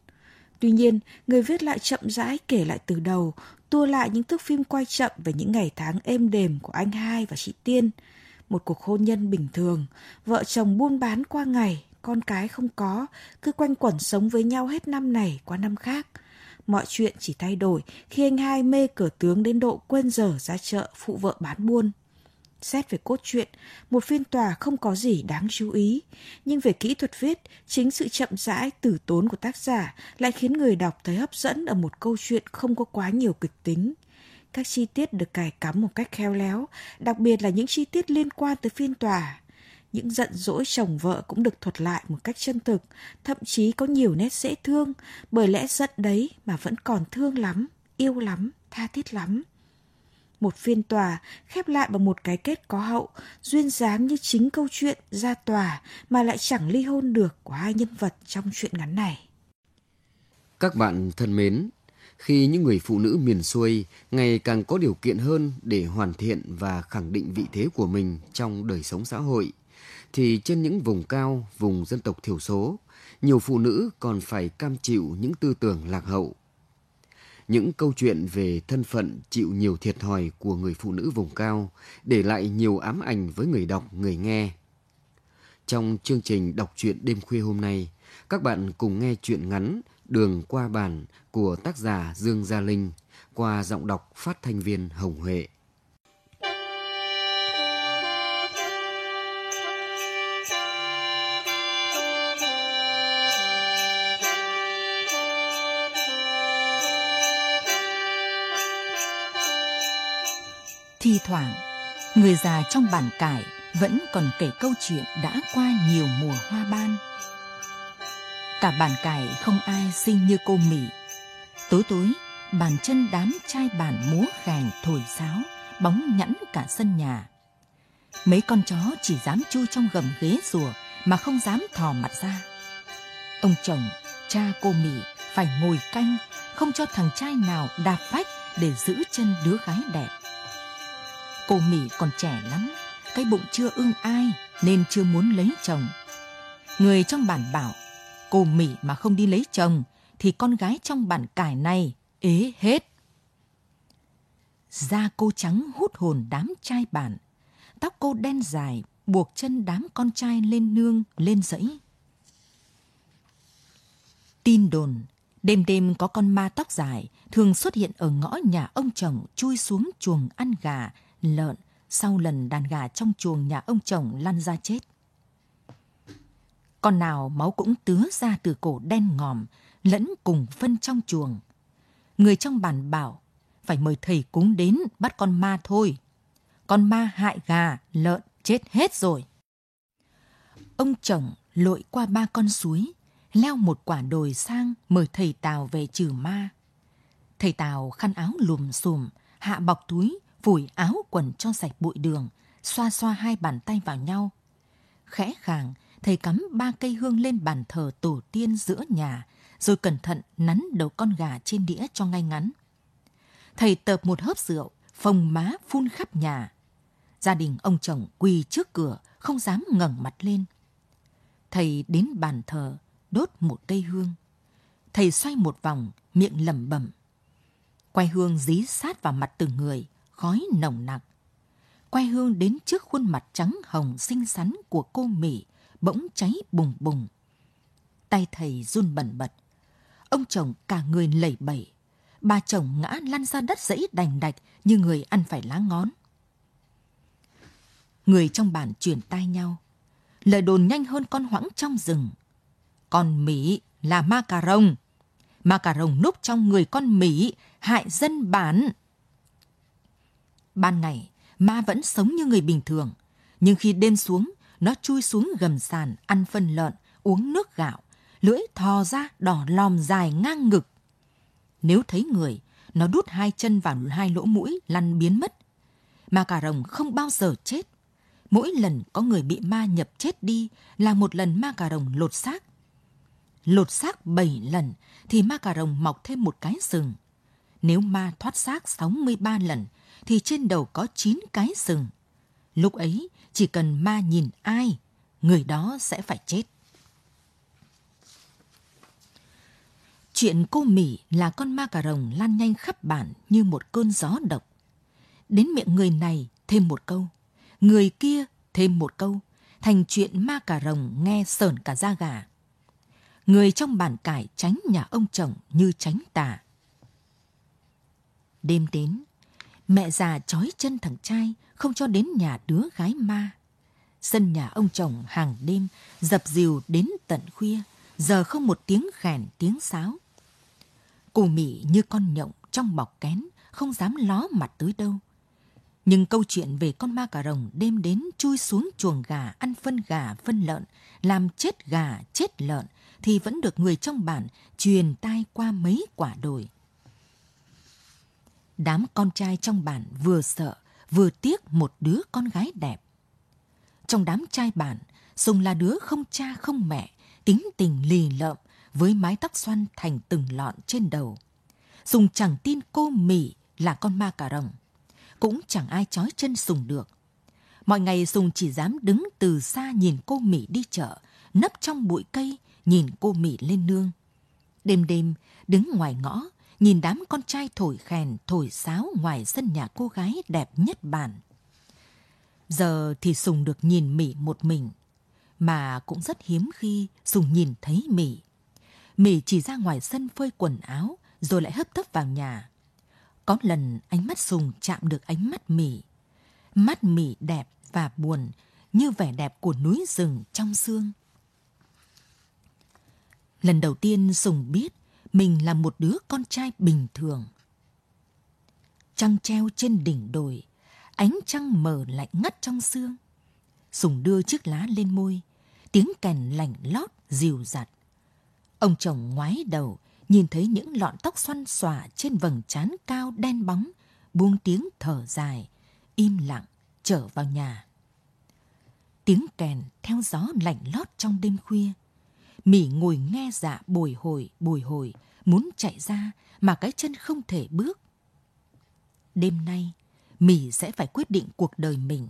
C: Tuy nhiên, người viết lại chậm rãi kể lại từ đầu, tua lại những thước phim quay chậm về những ngày tháng êm đềm của anh hai và chị Tiên. Một cuộc hôn nhân bình thường, vợ chồng buôn bán qua ngày, con cái không có, cứ quanh quẩn sống với nhau hết năm này qua năm khác. Mọi chuyện chỉ thay đổi khi anh hai mê cờ tướng đến độ quên giờ ra chợ phụ vợ bán buôn. Xét về cốt truyện, một phiên tòa không có gì đáng chú ý, nhưng về kỹ thuật viết, chính sự chậm rãi, tử tốn của tác giả lại khiến người đọc thấy hấp dẫn ở một câu chuyện không có quá nhiều kịch tính. Các chi tiết được cài cắm một cách khéo léo, đặc biệt là những chi tiết liên quan tới phiên tòa. Những giận dỗi chồng vợ cũng được thuật lại một cách chân thực, thậm chí có nhiều nét dễ thương, bởi lẽ giận đấy mà vẫn còn thương lắm, yêu lắm, tha thiết lắm một phiên tòa khép lại bằng một cái kết có hậu, duyên dáng như chính câu chuyện ra tòa mà lại chẳng ly hôn được của hai nhân vật trong chuyện ngắn này.
D: Các bạn thân mến, khi những người phụ nữ miền xuôi ngày càng có điều kiện hơn để hoàn thiện và khẳng định vị thế của mình trong đời sống xã hội, thì trên những vùng cao, vùng dân tộc thiểu số, nhiều phụ nữ còn phải cam chịu những tư tưởng lạc hậu, những câu chuyện về thân phận chịu nhiều thiệt thòi của người phụ nữ vùng cao để lại nhiều ám ảnh với người đọc, người nghe. Trong chương trình đọc truyện đêm khuya hôm nay, các bạn cùng nghe truyện ngắn Đường qua bản của tác giả Dương Gia Linh qua giọng đọc phát thanh viên Hồng Huệ.
B: Thi thoảng, người già trong bản cải vẫn còn kể câu chuyện đã qua nhiều mùa hoa ban. Cả bản cải không ai xinh như cô Mỹ. Tối tối, bàn chân đám trai bản múa khèn thổi sáo, bóng nhẵn cả sân nhà. Mấy con chó chỉ dám chui trong gầm ghế rùa mà không dám thò mặt ra. Ông chồng, cha cô Mỹ phải ngồi canh, không cho thằng trai nào đạp phách để giữ chân đứa gái đẹp. Cô Mỹ còn trẻ lắm, cái bụng chưa ưng ai nên chưa muốn lấy chồng. Người trong bản bảo, cô Mỹ mà không đi lấy chồng thì con gái trong bản cải này ế hết. Da cô trắng hút hồn đám trai bản, tóc cô đen dài buộc chân đám con trai lên nương lên dãy. Tin đồn, đêm đêm có con ma tóc dài thường xuất hiện ở ngõ nhà ông chồng chui xuống chuồng ăn gà, lợn sau lần đàn gà trong chuồng nhà ông chồng lăn ra chết. Con nào máu cũng tứa ra từ cổ đen ngòm, lẫn cùng phân trong chuồng. Người trong bản bảo, phải mời thầy cúng đến bắt con ma thôi. Con ma hại gà, lợn, chết hết rồi. Ông chồng lội qua ba con suối, leo một quả đồi sang mời thầy Tào về trừ ma. Thầy Tào khăn áo lùm xùm, hạ bọc túi, phủi áo quần cho sạch bụi đường, xoa xoa hai bàn tay vào nhau. Khẽ khàng, thầy cắm ba cây hương lên bàn thờ tổ tiên giữa nhà, rồi cẩn thận nắn đầu con gà trên đĩa cho ngay ngắn. Thầy tợp một hớp rượu, phồng má phun khắp nhà. Gia đình ông chồng quỳ trước cửa, không dám ngẩng mặt lên. Thầy đến bàn thờ, đốt một cây hương. Thầy xoay một vòng, miệng lẩm bẩm. Quay hương dí sát vào mặt từng người, khói nồng nặc. Quay hương đến trước khuôn mặt trắng hồng xinh xắn của cô Mỹ, bỗng cháy bùng bùng. Tay thầy run bẩn bật. Ông chồng cả người lẩy bẩy. Bà chồng ngã lăn ra đất dãy đành đạch như người ăn phải lá ngón. Người trong bản chuyển tai nhau. Lời đồn nhanh hơn con hoãng trong rừng. Con Mỹ là ma cà rồng. Ma cà rồng núp trong người con Mỹ hại dân bản. Ban ngày, ma vẫn sống như người bình thường. Nhưng khi đêm xuống, nó chui xuống gầm sàn, ăn phân lợn, uống nước gạo, lưỡi thò ra đỏ lòm dài ngang ngực. Nếu thấy người, nó đút hai chân vào hai lỗ mũi lăn biến mất. Ma cà rồng không bao giờ chết. Mỗi lần có người bị ma nhập chết đi là một lần ma cà rồng lột xác. Lột xác 7 lần thì ma cà rồng mọc thêm một cái sừng. Nếu ma thoát xác 63 lần thì trên đầu có 9 cái sừng. Lúc ấy chỉ cần ma nhìn ai, người đó sẽ phải chết. Chuyện cô Mỹ là con ma cà rồng lan nhanh khắp bản như một cơn gió độc. Đến miệng người này thêm một câu, người kia thêm một câu, thành chuyện ma cà rồng nghe sờn cả da gà. Người trong bản cải tránh nhà ông chồng như tránh tà. Đêm đến, mẹ già trói chân thằng trai không cho đến nhà đứa gái ma. Sân nhà ông chồng hàng đêm dập dìu đến tận khuya, giờ không một tiếng khèn tiếng sáo. cù Mỹ như con nhộng trong bọc kén, không dám ló mặt tới đâu. Nhưng câu chuyện về con ma cà rồng đêm đến chui xuống chuồng gà ăn phân gà phân lợn, làm chết gà chết lợn thì vẫn được người trong bản truyền tai qua mấy quả đồi. Đám con trai trong bản vừa sợ vừa tiếc một đứa con gái đẹp. Trong đám trai bản, Sùng là đứa không cha không mẹ, tính tình lì lợm với mái tóc xoăn thành từng lọn trên đầu. Sùng chẳng tin cô Mỹ là con ma cà rồng. Cũng chẳng ai trói chân Sùng được. Mọi ngày Sùng chỉ dám đứng từ xa nhìn cô Mỹ đi chợ, nấp trong bụi cây, nhìn cô Mỹ lên nương. Đêm đêm, đứng ngoài ngõ, nhìn đám con trai thổi khèn, thổi sáo ngoài sân nhà cô gái đẹp nhất bản. Giờ thì Sùng được nhìn Mỹ một mình, mà cũng rất hiếm khi Sùng nhìn thấy Mỹ. Mỹ chỉ ra ngoài sân phơi quần áo, rồi lại hấp tấp vào nhà. Có lần ánh mắt Sùng chạm được ánh mắt Mỹ. Mắt Mỹ đẹp và buồn, như vẻ đẹp của núi rừng trong sương. Lần đầu tiên Sùng biết mình là một đứa con trai bình thường. Trăng treo trên đỉnh đồi, ánh trăng mờ lạnh ngắt trong sương. Sùng đưa chiếc lá lên môi, tiếng kèn lạnh lót dịu dặt. Ông chồng ngoái đầu, nhìn thấy những lọn tóc xoăn xòa trên vầng trán cao đen bóng, buông tiếng thở dài, im lặng trở vào nhà. Tiếng kèn theo gió lạnh lót trong đêm khuya. Mỉ ngồi nghe dạ bồi hồi, bồi hồi, muốn chạy ra mà cái chân không thể bước. Đêm nay, Mỉ sẽ phải quyết định cuộc đời mình,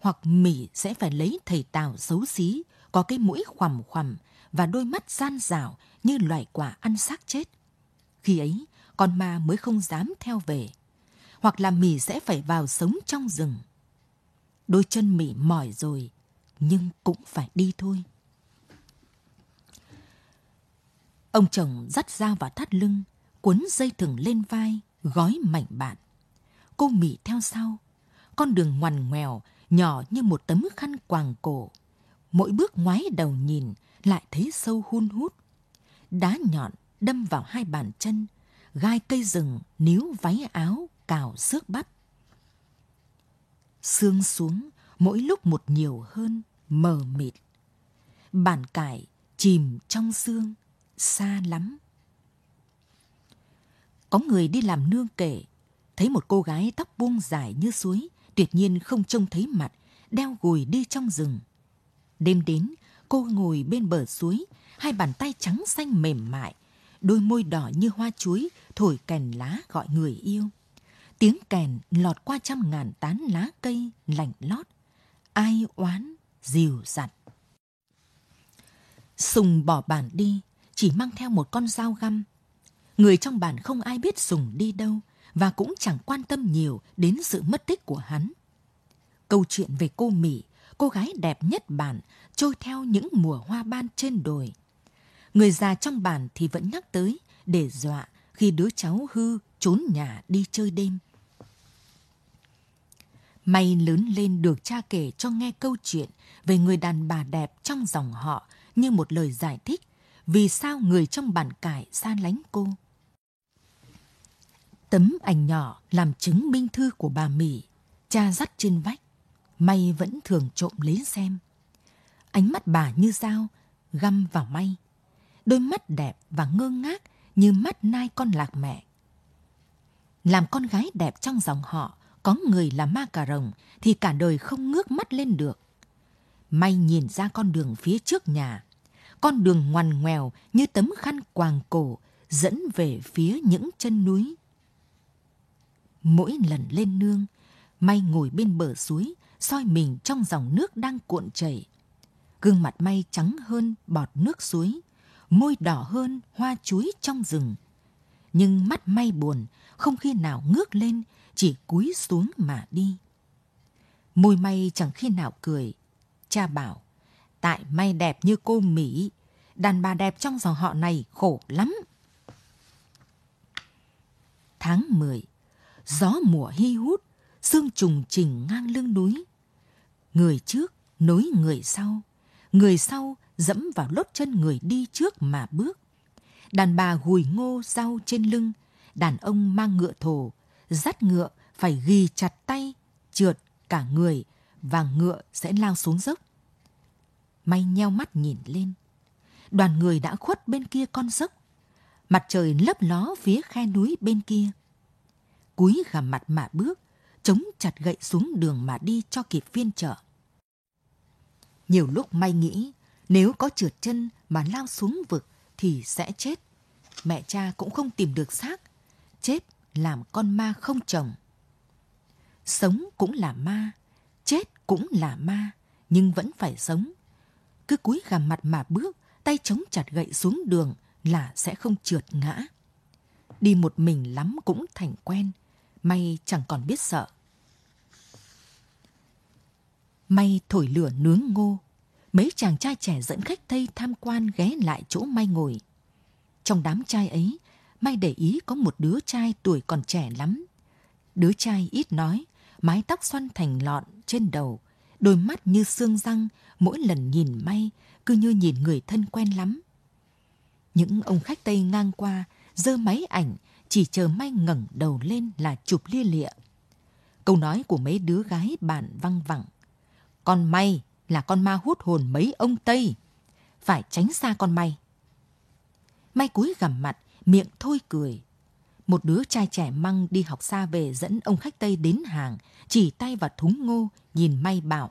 B: hoặc Mỉ sẽ phải lấy thầy Tào xấu xí, có cái mũi khoằm khoằm và đôi mắt gian rảo như loài quả ăn xác chết. Khi ấy, con ma mới không dám theo về. Hoặc là Mỉ sẽ phải vào sống trong rừng. Đôi chân Mỉ mỏi rồi, nhưng cũng phải đi thôi. Ông chồng dắt dao vào thắt lưng, cuốn dây thừng lên vai, gói mảnh bạn. Cô Mỹ theo sau, con đường ngoằn ngoèo, nhỏ như một tấm khăn quàng cổ. Mỗi bước ngoái đầu nhìn, lại thấy sâu hun hút. Đá nhọn đâm vào hai bàn chân, gai cây rừng níu váy áo, cào xước bắp. Sương xuống, mỗi lúc một nhiều hơn, mờ mịt. Bản cải chìm trong sương, xa lắm. Có người đi làm nương kể, thấy một cô gái tóc buông dài như suối, tuyệt nhiên không trông thấy mặt, đeo gùi đi trong rừng. Đêm đến, cô ngồi bên bờ suối, hai bàn tay trắng xanh mềm mại, đôi môi đỏ như hoa chuối thổi kèn lá gọi người yêu. Tiếng kèn lọt qua trăm ngàn tán lá cây lạnh lót, ai oán, dìu dặt. Sùng bỏ bản đi, chỉ mang theo một con dao găm. Người trong bản không ai biết Sùng đi đâu và cũng chẳng quan tâm nhiều đến sự mất tích của hắn. Câu chuyện về cô Mỹ, cô gái đẹp nhất bản, trôi theo những mùa hoa ban trên đồi. Người già trong bản thì vẫn nhắc tới để dọa khi đứa cháu hư trốn nhà đi chơi đêm. May lớn lên được cha kể cho nghe câu chuyện về người đàn bà đẹp trong dòng họ như một lời giải thích vì sao người trong bản cải xa lánh cô. Tấm ảnh nhỏ làm chứng minh thư của bà Mỹ, cha dắt trên vách, May vẫn thường trộm lấy xem. Ánh mắt bà như dao, găm vào May. Đôi mắt đẹp và ngơ ngác như mắt nai con lạc mẹ. Làm con gái đẹp trong dòng họ, có người là ma cà rồng thì cả đời không ngước mắt lên được. May nhìn ra con đường phía trước nhà, con đường ngoằn ngoèo như tấm khăn quàng cổ dẫn về phía những chân núi. Mỗi lần lên nương, May ngồi bên bờ suối, soi mình trong dòng nước đang cuộn chảy. Gương mặt May trắng hơn bọt nước suối, môi đỏ hơn hoa chuối trong rừng. Nhưng mắt May buồn, không khi nào ngước lên, chỉ cúi xuống mà đi. Môi May chẳng khi nào cười. Cha bảo, tại May đẹp như cô Mỹ, đàn bà đẹp trong dòng họ này khổ lắm. Tháng 10, gió mùa hi hút, sương trùng trình ngang lưng núi. Người trước nối người sau, người sau dẫm vào lốt chân người đi trước mà bước. Đàn bà gùi ngô rau trên lưng, đàn ông mang ngựa thổ, dắt ngựa phải ghi chặt tay, trượt cả người và ngựa sẽ lao xuống dốc. May nheo mắt nhìn lên. Đoàn người đã khuất bên kia con dốc. Mặt trời lấp ló phía khe núi bên kia. Cúi gằm mặt mà bước, chống chặt gậy xuống đường mà đi cho kịp phiên chợ. Nhiều lúc may nghĩ nếu có trượt chân mà lao xuống vực thì sẽ chết. Mẹ cha cũng không tìm được xác. Chết làm con ma không chồng. Sống cũng là ma, chết cũng là ma, nhưng vẫn phải sống. Cứ cúi gằm mặt mà bước, tay chống chặt gậy xuống đường là sẽ không trượt ngã. Đi một mình lắm cũng thành quen, may chẳng còn biết sợ. May thổi lửa nướng ngô, mấy chàng trai trẻ dẫn khách Tây tham quan ghé lại chỗ May ngồi. Trong đám trai ấy, May để ý có một đứa trai tuổi còn trẻ lắm. Đứa trai ít nói, mái tóc xoăn thành lọn trên đầu, đôi mắt như xương răng, mỗi lần nhìn May cứ như nhìn người thân quen lắm. Những ông khách Tây ngang qua, giơ máy ảnh, chỉ chờ May ngẩng đầu lên là chụp lia lịa. Câu nói của mấy đứa gái bản văng vẳng. Con May là con ma hút hồn mấy ông Tây. Phải tránh xa con May. May cúi gằm mặt, miệng thôi cười. Một đứa trai trẻ măng đi học xa về dẫn ông khách Tây đến hàng, chỉ tay vào thúng ngô, nhìn May bảo.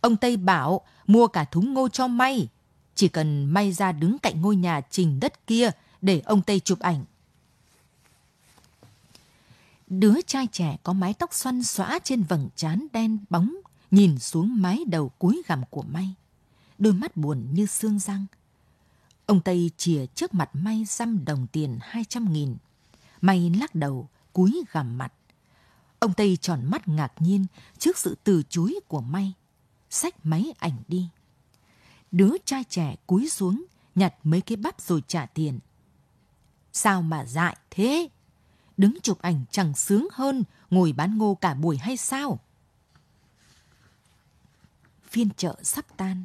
B: Ông Tây bảo mua cả thúng ngô cho may. Chỉ cần may ra đứng cạnh ngôi nhà trình đất kia để ông Tây chụp ảnh. Đứa trai trẻ có mái tóc xoăn xõa trên vầng trán đen bóng, nhìn xuống mái đầu cúi gằm của May. Đôi mắt buồn như xương răng. Ông Tây chìa trước mặt May xăm đồng tiền hai trăm nghìn. May lắc đầu, cúi gằm mặt. Ông Tây tròn mắt ngạc nhiên trước sự từ chối của May. Xách máy ảnh đi. Đứa trai trẻ cúi xuống, nhặt mấy cái bắp rồi trả tiền. Sao mà dại thế? Đứng chụp ảnh chẳng sướng hơn ngồi bán ngô cả buổi hay sao? Phiên chợ sắp tan.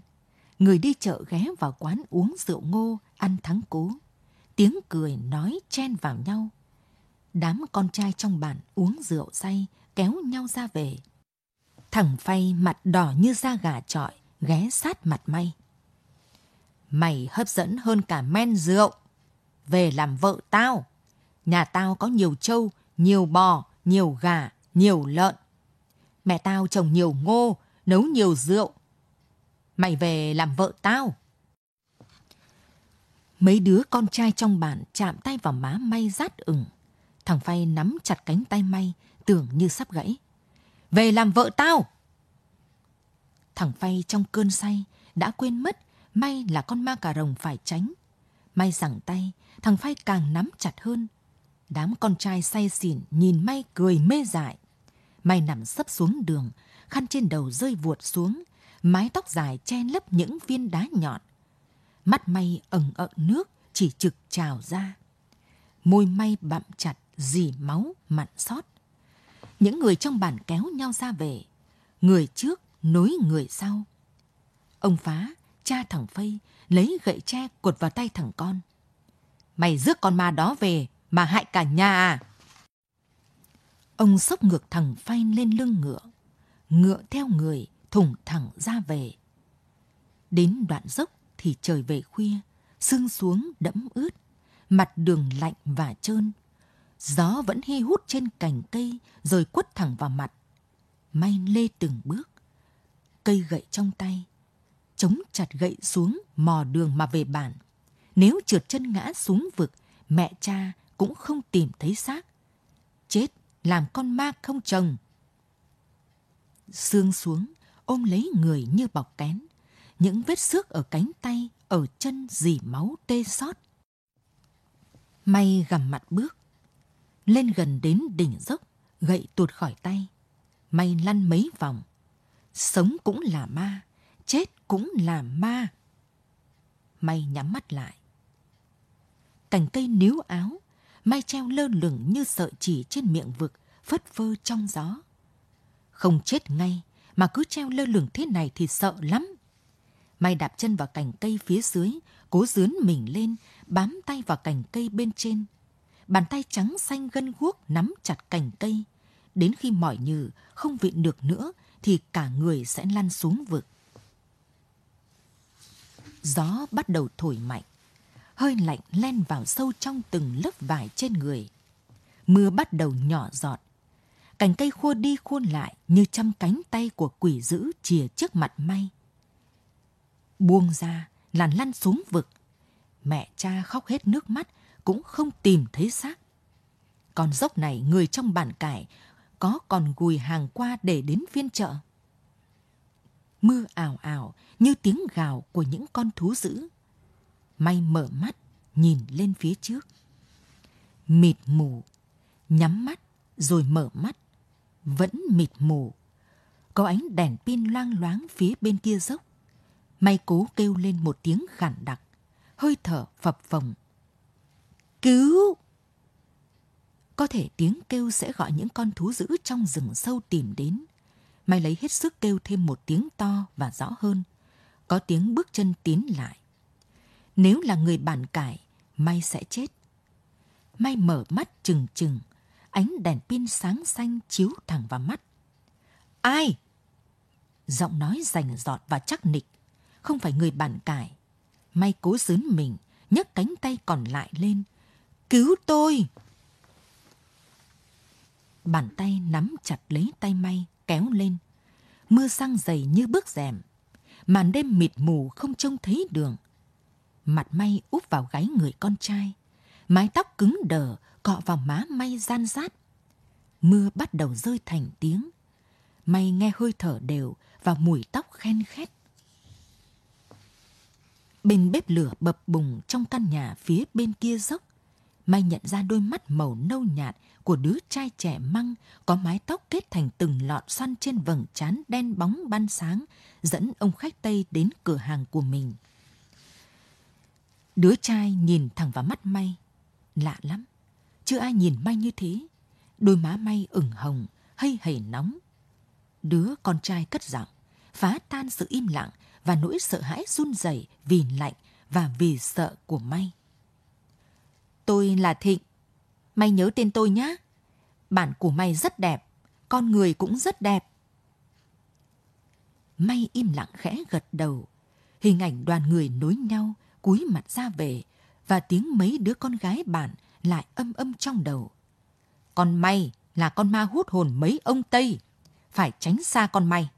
B: Người đi chợ ghé vào quán uống rượu ngô, ăn thắng cố. Tiếng cười nói chen vào nhau. Đám con trai trong bản uống rượu say, kéo nhau ra về. Thằng phay mặt đỏ như da gà trọi, ghé sát mặt may. Mày hấp dẫn hơn cả men rượu. Về làm vợ tao. Nhà tao có nhiều trâu, nhiều bò, nhiều gà, nhiều lợn. Mẹ tao trồng nhiều ngô, nấu nhiều rượu. Mày về làm vợ tao. Mấy đứa con trai trong bản chạm tay vào má may rát ửng. Thằng Phay nắm chặt cánh tay may, tưởng như sắp gãy. Về làm vợ tao! Thằng Phay trong cơn say đã quên mất may là con ma cà rồng phải tránh. May giằng tay, thằng Phay càng nắm chặt hơn. Đám con trai say xỉn nhìn may cười mê dại. May nằm sấp xuống đường, khăn trên đầu rơi vuột xuống, mái tóc dài che lấp những viên đá nhọn. Mắt may ẩn ợn nước chỉ trực trào ra. Môi may bặm chặt, dì máu, mặn xót. Những người trong bản kéo nhau ra về. Người trước nối người sau. Ông phá, cha thằng Phây, lấy gậy tre cột vào tay thằng con. Mày rước con ma đó về mà hại cả nhà à? Ông sốc ngược thằng Phay lên lưng ngựa. Ngựa theo người, thủng thẳng ra về. Đến đoạn dốc thì trời về khuya, sương xuống đẫm ướt, mặt đường lạnh và trơn. Gió vẫn hi hút trên cành cây rồi quất thẳng vào mặt. May lê từng bước, cây gậy trong tay, chống chặt gậy xuống mò đường mà về bản. Nếu trượt chân ngã xuống vực, mẹ cha cũng không tìm thấy xác. Chết làm con ma không chồng. Sương xuống, ôm lấy người như bọc kén. Những vết xước ở cánh tay, ở chân dì máu tê xót. May gầm mặt bước. Lên gần đến đỉnh dốc, gậy tuột khỏi tay. May lăn mấy vòng. Sống cũng là ma, chết cũng là ma. May nhắm mắt lại. Cành cây níu áo, May treo lơ lửng như sợi chỉ trên miệng vực, phất phơ trong gió. Không chết ngay, mà cứ treo lơ lửng thế này thì sợ lắm. May đạp chân vào cành cây phía dưới, cố dướn mình lên, bám tay vào cành cây bên trên. Bàn tay trắng xanh gân guốc nắm chặt cành cây. Đến khi mỏi nhừ, không vịn được nữa, thì cả người sẽ lăn xuống vực. Gió bắt đầu thổi mạnh. Hơi lạnh len vào sâu trong từng lớp vải trên người. Mưa bắt đầu nhỏ giọt, cành cây khua đi khuôn lại như trăm cánh tay của quỷ dữ chìa trước mặt may. Buông ra, làn lăn xuống vực. Mẹ cha khóc hết nước mắt, cũng không tìm thấy xác. Còn dốc này người trong bản cải có còn gùi hàng qua để đến phiên chợ. Mưa ảo ảo như tiếng gào của những con thú dữ. May mở mắt, nhìn lên phía trước. Mịt mù, nhắm mắt rồi mở mắt vẫn mịt mù. Có ánh đèn pin loang loáng phía bên kia dốc. May cố kêu lên một tiếng khản đặc, hơi thở phập phồng. Cứu! Có thể tiếng kêu sẽ gọi những con thú dữ trong rừng sâu tìm đến. May lấy hết sức kêu thêm một tiếng to và rõ hơn. Có tiếng bước chân tiến lại. Nếu là người bản cải, May sẽ chết. May mở mắt trừng trừng, ánh đèn pin sáng xanh chiếu thẳng vào mắt. Ai? Giọng nói rành rọt và chắc nịch, không phải người bản cải. May cố dướn mình, nhấc cánh tay còn lại lên. Cứu tôi! Bàn tay nắm chặt lấy tay may, kéo lên. mưa sang dày như bước rèm. Màn đêm mịt mù không trông thấy đường. Mặt may úp vào gáy người con trai. Mái tóc cứng đờ cọ vào má may gian rát. Mưa bắt đầu rơi thành tiếng. May nghe hơi thở đều và mùi tóc khen khét. Bên bếp lửa bập bùng trong căn nhà phía bên kia dốc. May nhận ra đôi mắt màu nâu nhạt của đứa trai trẻ măng có mái tóc kết thành từng lọn xoăn trên vầng trán đen bóng ban sáng dẫn ông khách Tây đến cửa hàng của mình. Đứa trai nhìn thẳng vào mắt May. Lạ lắm, chưa ai nhìn May như thế. Đôi má May ửng hồng, hay hầy nóng. Đứa con trai cất giọng, phá tan sự im lặng và nỗi sợ hãi run rẩy vì lạnh và vì sợ của May. Tôi là Thịnh. May nhớ tên tôi nhé. Bản của May rất đẹp, con người cũng rất đẹp. May im lặng khẽ gật đầu. Hình ảnh đoàn người nối nhau, cúi mặt ra về và tiếng mấy đứa con gái bạn lại âm âm trong đầu. Con May là con ma hút hồn mấy ông Tây. Phải tránh xa con May.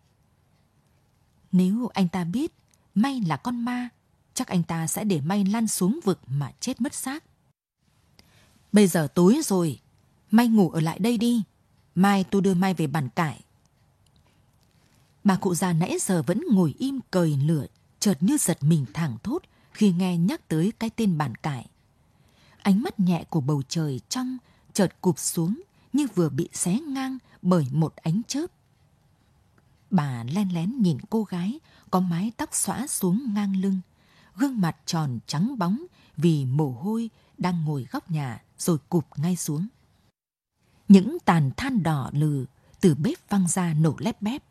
B: Nếu anh ta biết May là con ma, chắc anh ta sẽ để May lăn xuống vực mà chết mất xác. Bây giờ tối rồi, mai ngủ ở lại đây đi. Mai tôi đưa mai về bàn cải. Bà cụ già nãy giờ vẫn ngồi im cười lửa, chợt như giật mình thẳng thốt khi nghe nhắc tới cái tên bàn cải. Ánh mắt nhẹ của bầu trời trong chợt cụp xuống như vừa bị xé ngang bởi một ánh chớp. Bà len lén nhìn cô gái có mái tóc xõa xuống ngang lưng, gương mặt tròn trắng bóng vì mồ hôi đang ngồi góc nhà rồi cụp ngay xuống. Những tàn than đỏ lừ từ bếp văng ra nổ lép bép.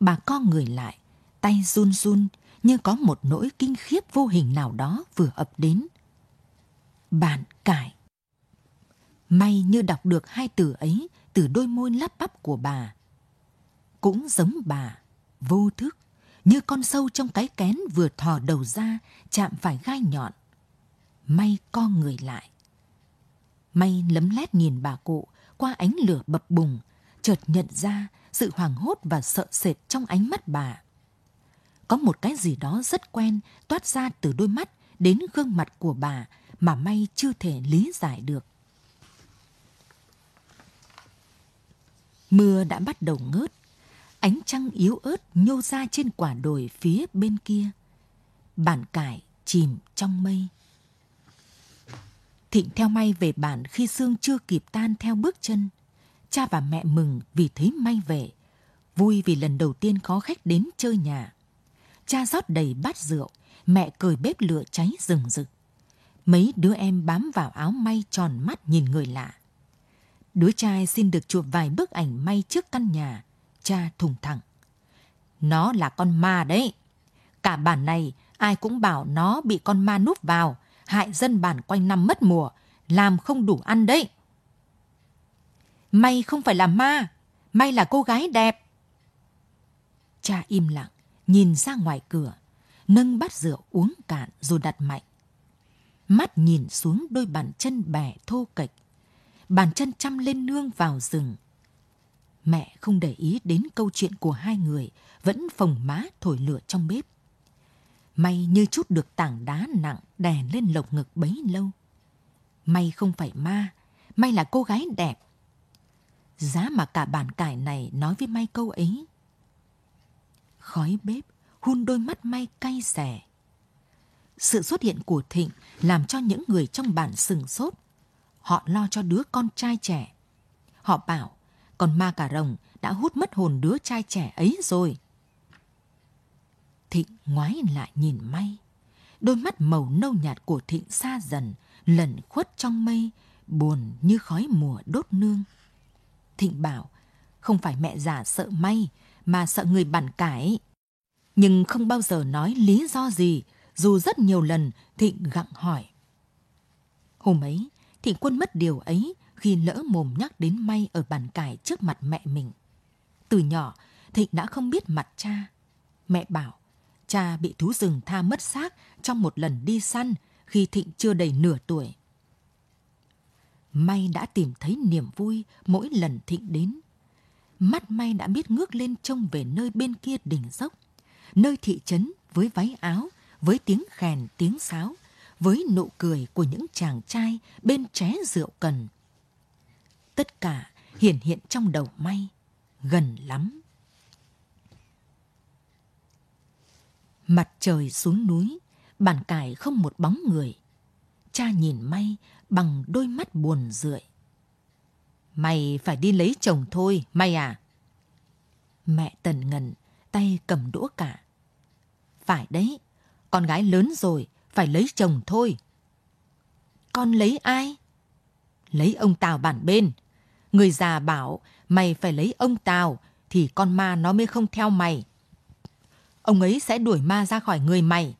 B: Bà co người lại, tay run run như có một nỗi kinh khiếp vô hình nào đó vừa ập đến. Bạn cải. May như đọc được hai từ ấy từ đôi môi lắp bắp của bà. Cũng giống bà, vô thức, như con sâu trong cái kén vừa thò đầu ra chạm phải gai nhọn. May co người lại. May lấm lét nhìn bà cụ qua ánh lửa bập bùng, chợt nhận ra sự hoảng hốt và sợ sệt trong ánh mắt bà. Có một cái gì đó rất quen toát ra từ đôi mắt đến gương mặt của bà mà May chưa thể lý giải được. Mưa đã bắt đầu ngớt, ánh trăng yếu ớt nhô ra trên quả đồi phía bên kia. Bản cải chìm trong mây. Thịnh theo May về bản khi sương chưa kịp tan theo bước chân. Cha và mẹ mừng vì thấy May về, vui vì lần đầu tiên có khách đến chơi nhà. Cha rót đầy bát rượu, mẹ cười bếp lửa cháy rừng rực. Mấy đứa em bám vào áo May tròn mắt nhìn người lạ. Đứa trai xin được chụp vài bức ảnh May trước căn nhà. Cha thùng thẳng. Nó là con ma đấy. Cả bản này ai cũng bảo nó bị con ma núp vào hại dân bản quanh năm mất mùa, làm không đủ ăn đấy. May không phải là ma, may là cô gái đẹp. Cha im lặng, nhìn ra ngoài cửa, nâng bát rượu uống cạn rồi đặt mạnh. Mắt nhìn xuống đôi bàn chân bẻ thô kệch, bàn chân chăm lên nương vào rừng. Mẹ không để ý đến câu chuyện của hai người, vẫn phồng má thổi lửa trong bếp. May như chút được tảng đá nặng đè lên lồng ngực bấy lâu. May không phải ma, May là cô gái đẹp. Giá mà cả bản cải này nói với May câu ấy. Khói bếp hun đôi mắt May cay xẻ. Sự xuất hiện của Thịnh làm cho những người trong bản sừng sốt. Họ lo cho đứa con trai trẻ. Họ bảo, còn ma cà rồng đã hút mất hồn đứa trai trẻ ấy rồi. Thịnh ngoái lại nhìn May. Đôi mắt màu nâu nhạt của Thịnh xa dần, lẩn khuất trong mây, buồn như khói mùa đốt nương. Thịnh bảo, không phải mẹ già sợ May, mà sợ người bản cải. Nhưng không bao giờ nói lý do gì, dù rất nhiều lần Thịnh gặng hỏi. Hôm ấy, Thịnh quân mất điều ấy khi lỡ mồm nhắc đến May ở bàn cải trước mặt mẹ mình. Từ nhỏ, Thịnh đã không biết mặt cha. Mẹ bảo, cha bị thú rừng tha mất xác trong một lần đi săn khi Thịnh chưa đầy nửa tuổi. May đã tìm thấy niềm vui mỗi lần Thịnh đến. mắt May đã biết ngước lên trông về nơi bên kia đỉnh dốc, nơi thị trấn với váy áo, với tiếng khèn tiếng sáo, với nụ cười của những chàng trai bên ché rượu cần. Tất cả hiện hiện trong đầu May, gần lắm. Mặt trời xuống núi, bản cải không một bóng người. Cha nhìn May bằng đôi mắt buồn rười. Mày phải đi lấy chồng thôi, May à. Mẹ tần ngần, tay cầm đũa cả. Phải đấy, con gái lớn rồi, phải lấy chồng thôi. Con lấy ai? Lấy ông Tào bản bên. Người già bảo mày phải lấy ông Tào thì con ma nó mới không theo mày. Ông ấy sẽ đuổi ma ra khỏi người mày.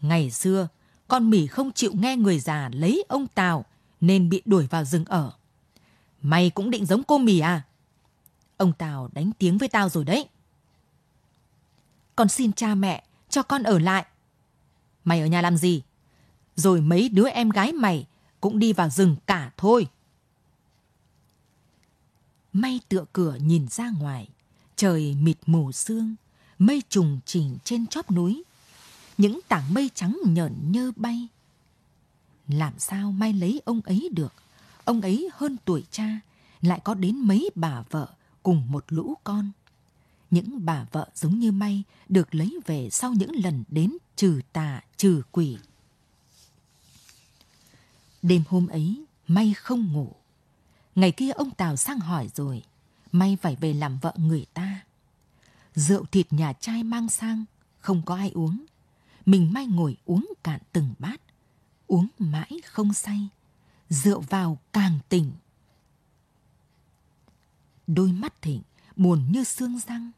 B: Ngày xưa, con mỉ không chịu nghe người già lấy ông Tào nên bị đuổi vào rừng ở. Mày cũng định giống cô mỉ à? Ông Tào đánh tiếng với tao rồi đấy. Con xin cha mẹ cho con ở lại. Mày ở nhà làm gì? Rồi mấy đứa em gái mày cũng đi vào rừng cả thôi. May tựa cửa nhìn ra ngoài, trời mịt mù sương, mây trùng chỉnh trên chóp núi. Những tảng mây trắng nhợn nhơ bay. Làm sao May lấy ông ấy được? Ông ấy hơn tuổi cha, lại có đến mấy bà vợ cùng một lũ con. Những bà vợ giống như May được lấy về sau những lần đến trừ tà, trừ quỷ. Đêm hôm ấy, May không ngủ. Ngày kia ông Tào sang hỏi rồi, May phải về làm vợ người ta. Rượu thịt nhà trai mang sang, không có ai uống. Mình May ngồi uống cạn từng bát, uống mãi không say. Rượu vào càng tỉnh. Đôi mắt thịnh, buồn như xương răng.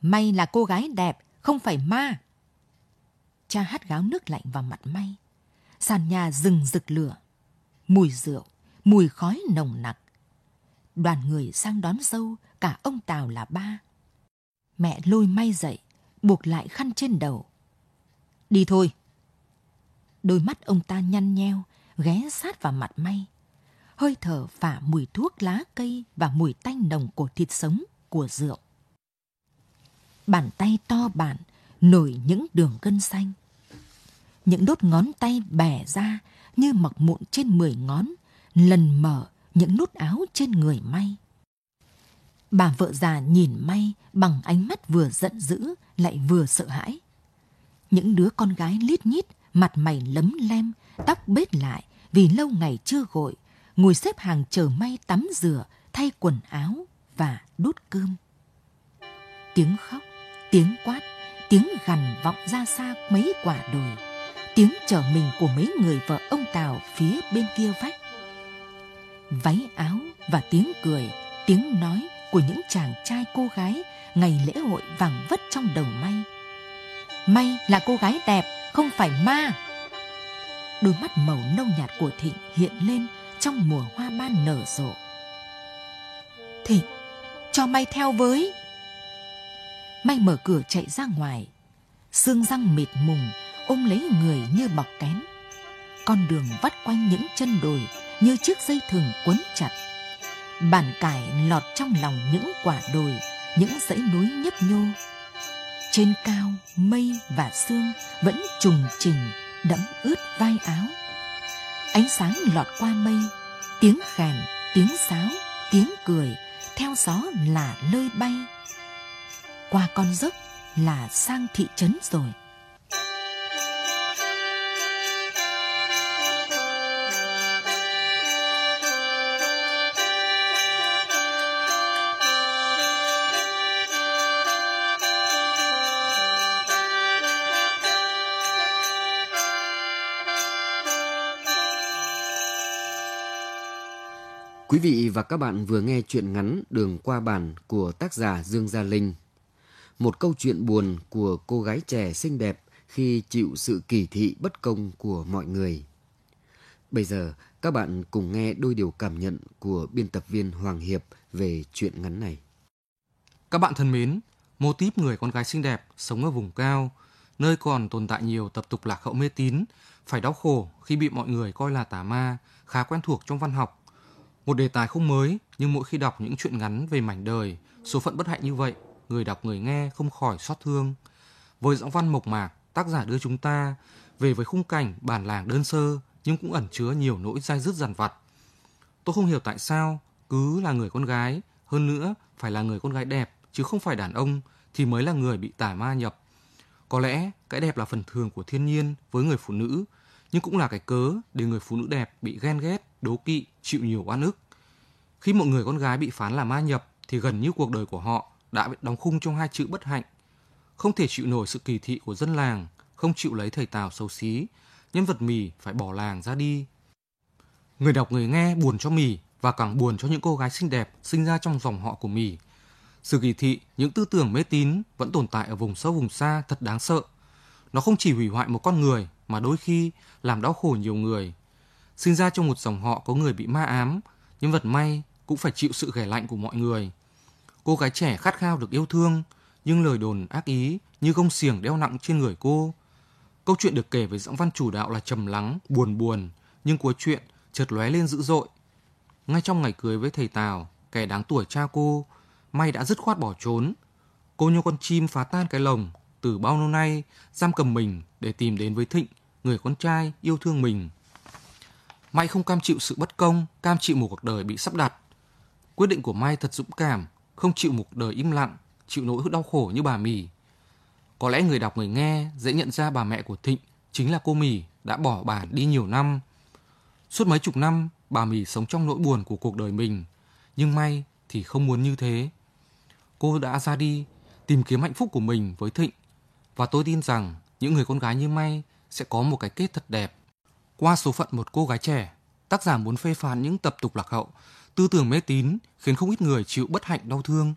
B: May là cô gái đẹp, không phải ma. Cha hắt gáo nước lạnh vào mặt May. Sàn nhà rừng rực lửa. Mùi rượu, mùi khói nồng nặc. Đoàn người sang đón dâu, cả ông Tào là ba. Mẹ lôi May dậy, buộc lại khăn trên đầu. Đi thôi. Đôi mắt ông ta nhăn nheo, ghé sát vào mặt May. Hơi thở phả mùi thuốc lá cây và mùi tanh nồng của thịt sống, của rượu. Bàn tay to bản, nổi những đường gân xanh. Những đốt ngón tay bẻ ra như mọc mụn trên mười ngón, lần mở những nút áo trên người may. Bà vợ già nhìn may bằng ánh mắt vừa giận dữ lại vừa sợ hãi. Những đứa con gái lít nhít, mặt mày lấm lem, tóc bết lại vì lâu ngày chưa gội, ngồi xếp hàng chờ may tắm rửa, thay quần áo và đút cơm. Tiếng khóc, tiếng quát, tiếng gằn vọng ra xa mấy quả đồi, tiếng trở mình của mấy người vợ ông Tào phía bên kia vách. Váy áo và tiếng cười, tiếng nói của những chàng trai cô gái ngày lễ hội vàng vất trong đầu may. May là cô gái đẹp, không phải ma. Đôi mắt màu nâu nhạt của Thịnh hiện lên trong mùa hoa ban nở rộ. Thịnh, cho May theo với. May mở cửa chạy ra ngoài. Xương răng mịt mùng, ôm lấy người như bọc kén. Con đường vắt quanh những chân đồi như chiếc dây thừng quấn chặt. Bản cải lọt trong lòng những quả đồi, những dãy núi nhấp nhô. Trên cao, mây và sương vẫn trùng trình, đẫm ướt vai áo. Ánh sáng lọt qua mây, tiếng khèn, tiếng sáo, tiếng cười, theo gió là lơi bay qua con dốc là sang thị trấn rồi.
D: Quý vị và các bạn vừa nghe chuyện ngắn Đường qua bản của tác giả Dương Gia Linh một câu chuyện buồn của cô gái trẻ xinh đẹp khi chịu sự kỳ thị bất công của mọi người. Bây giờ, các bạn cùng nghe đôi điều cảm nhận của biên tập viên Hoàng Hiệp về chuyện ngắn này.
E: Các bạn thân mến, mô típ người con gái xinh đẹp sống ở vùng cao, nơi còn tồn tại nhiều tập tục lạc hậu mê tín, phải đau khổ khi bị mọi người coi là tà ma, khá quen thuộc trong văn học. Một đề tài không mới, nhưng mỗi khi đọc những chuyện ngắn về mảnh đời, số phận bất hạnh như vậy, người đọc người nghe không khỏi xót thương. Với giọng văn mộc mạc, tác giả đưa chúng ta về với khung cảnh bản làng đơn sơ nhưng cũng ẩn chứa nhiều nỗi dai dứt dằn vặt. Tôi không hiểu tại sao cứ là người con gái, hơn nữa phải là người con gái đẹp chứ không phải đàn ông thì mới là người bị tà ma nhập. Có lẽ cái đẹp là phần thường của thiên nhiên với người phụ nữ, nhưng cũng là cái cớ để người phụ nữ đẹp bị ghen ghét, đố kỵ, chịu nhiều oan ức. Khi một người con gái bị phán là ma nhập thì gần như cuộc đời của họ đã bị đóng khung trong hai chữ bất hạnh. Không thể chịu nổi sự kỳ thị của dân làng, không chịu lấy thầy Tào xấu xí, nhân vật mì phải bỏ làng ra đi. Người đọc người nghe buồn cho mì và càng buồn cho những cô gái xinh đẹp sinh ra trong dòng họ của mì. Sự kỳ thị, những tư tưởng mê tín vẫn tồn tại ở vùng sâu vùng xa thật đáng sợ. Nó không chỉ hủy hoại một con người mà đôi khi làm đau khổ nhiều người. Sinh ra trong một dòng họ có người bị ma ám, nhân vật may cũng phải chịu sự ghẻ lạnh của mọi người. Cô gái trẻ khát khao được yêu thương, nhưng lời đồn ác ý như gông xiềng đeo nặng trên người cô. Câu chuyện được kể với giọng văn chủ đạo là trầm lắng, buồn buồn, nhưng cuối chuyện chợt lóe lên dữ dội. Ngay trong ngày cưới với thầy Tào, kẻ đáng tuổi cha cô, May đã dứt khoát bỏ trốn. Cô như con chim phá tan cái lồng, từ bao lâu nay giam cầm mình để tìm đến với Thịnh, người con trai yêu thương mình. May không cam chịu sự bất công, cam chịu một cuộc đời bị sắp đặt. Quyết định của May thật dũng cảm, không chịu một cuộc đời im lặng, chịu nỗi đau khổ như bà Mì. Có lẽ người đọc người nghe dễ nhận ra bà mẹ của Thịnh chính là cô Mì đã bỏ bản đi nhiều năm. Suốt mấy chục năm, bà Mì sống trong nỗi buồn của cuộc đời mình. Nhưng May thì không muốn như thế. Cô đã ra đi tìm kiếm hạnh phúc của mình với Thịnh. Và tôi tin rằng những người con gái như May sẽ có một cái kết thật đẹp. Qua số phận một cô gái trẻ, tác giả muốn phê phán những tập tục lạc hậu, tư tưởng mê tín khiến không ít người chịu bất hạnh đau thương.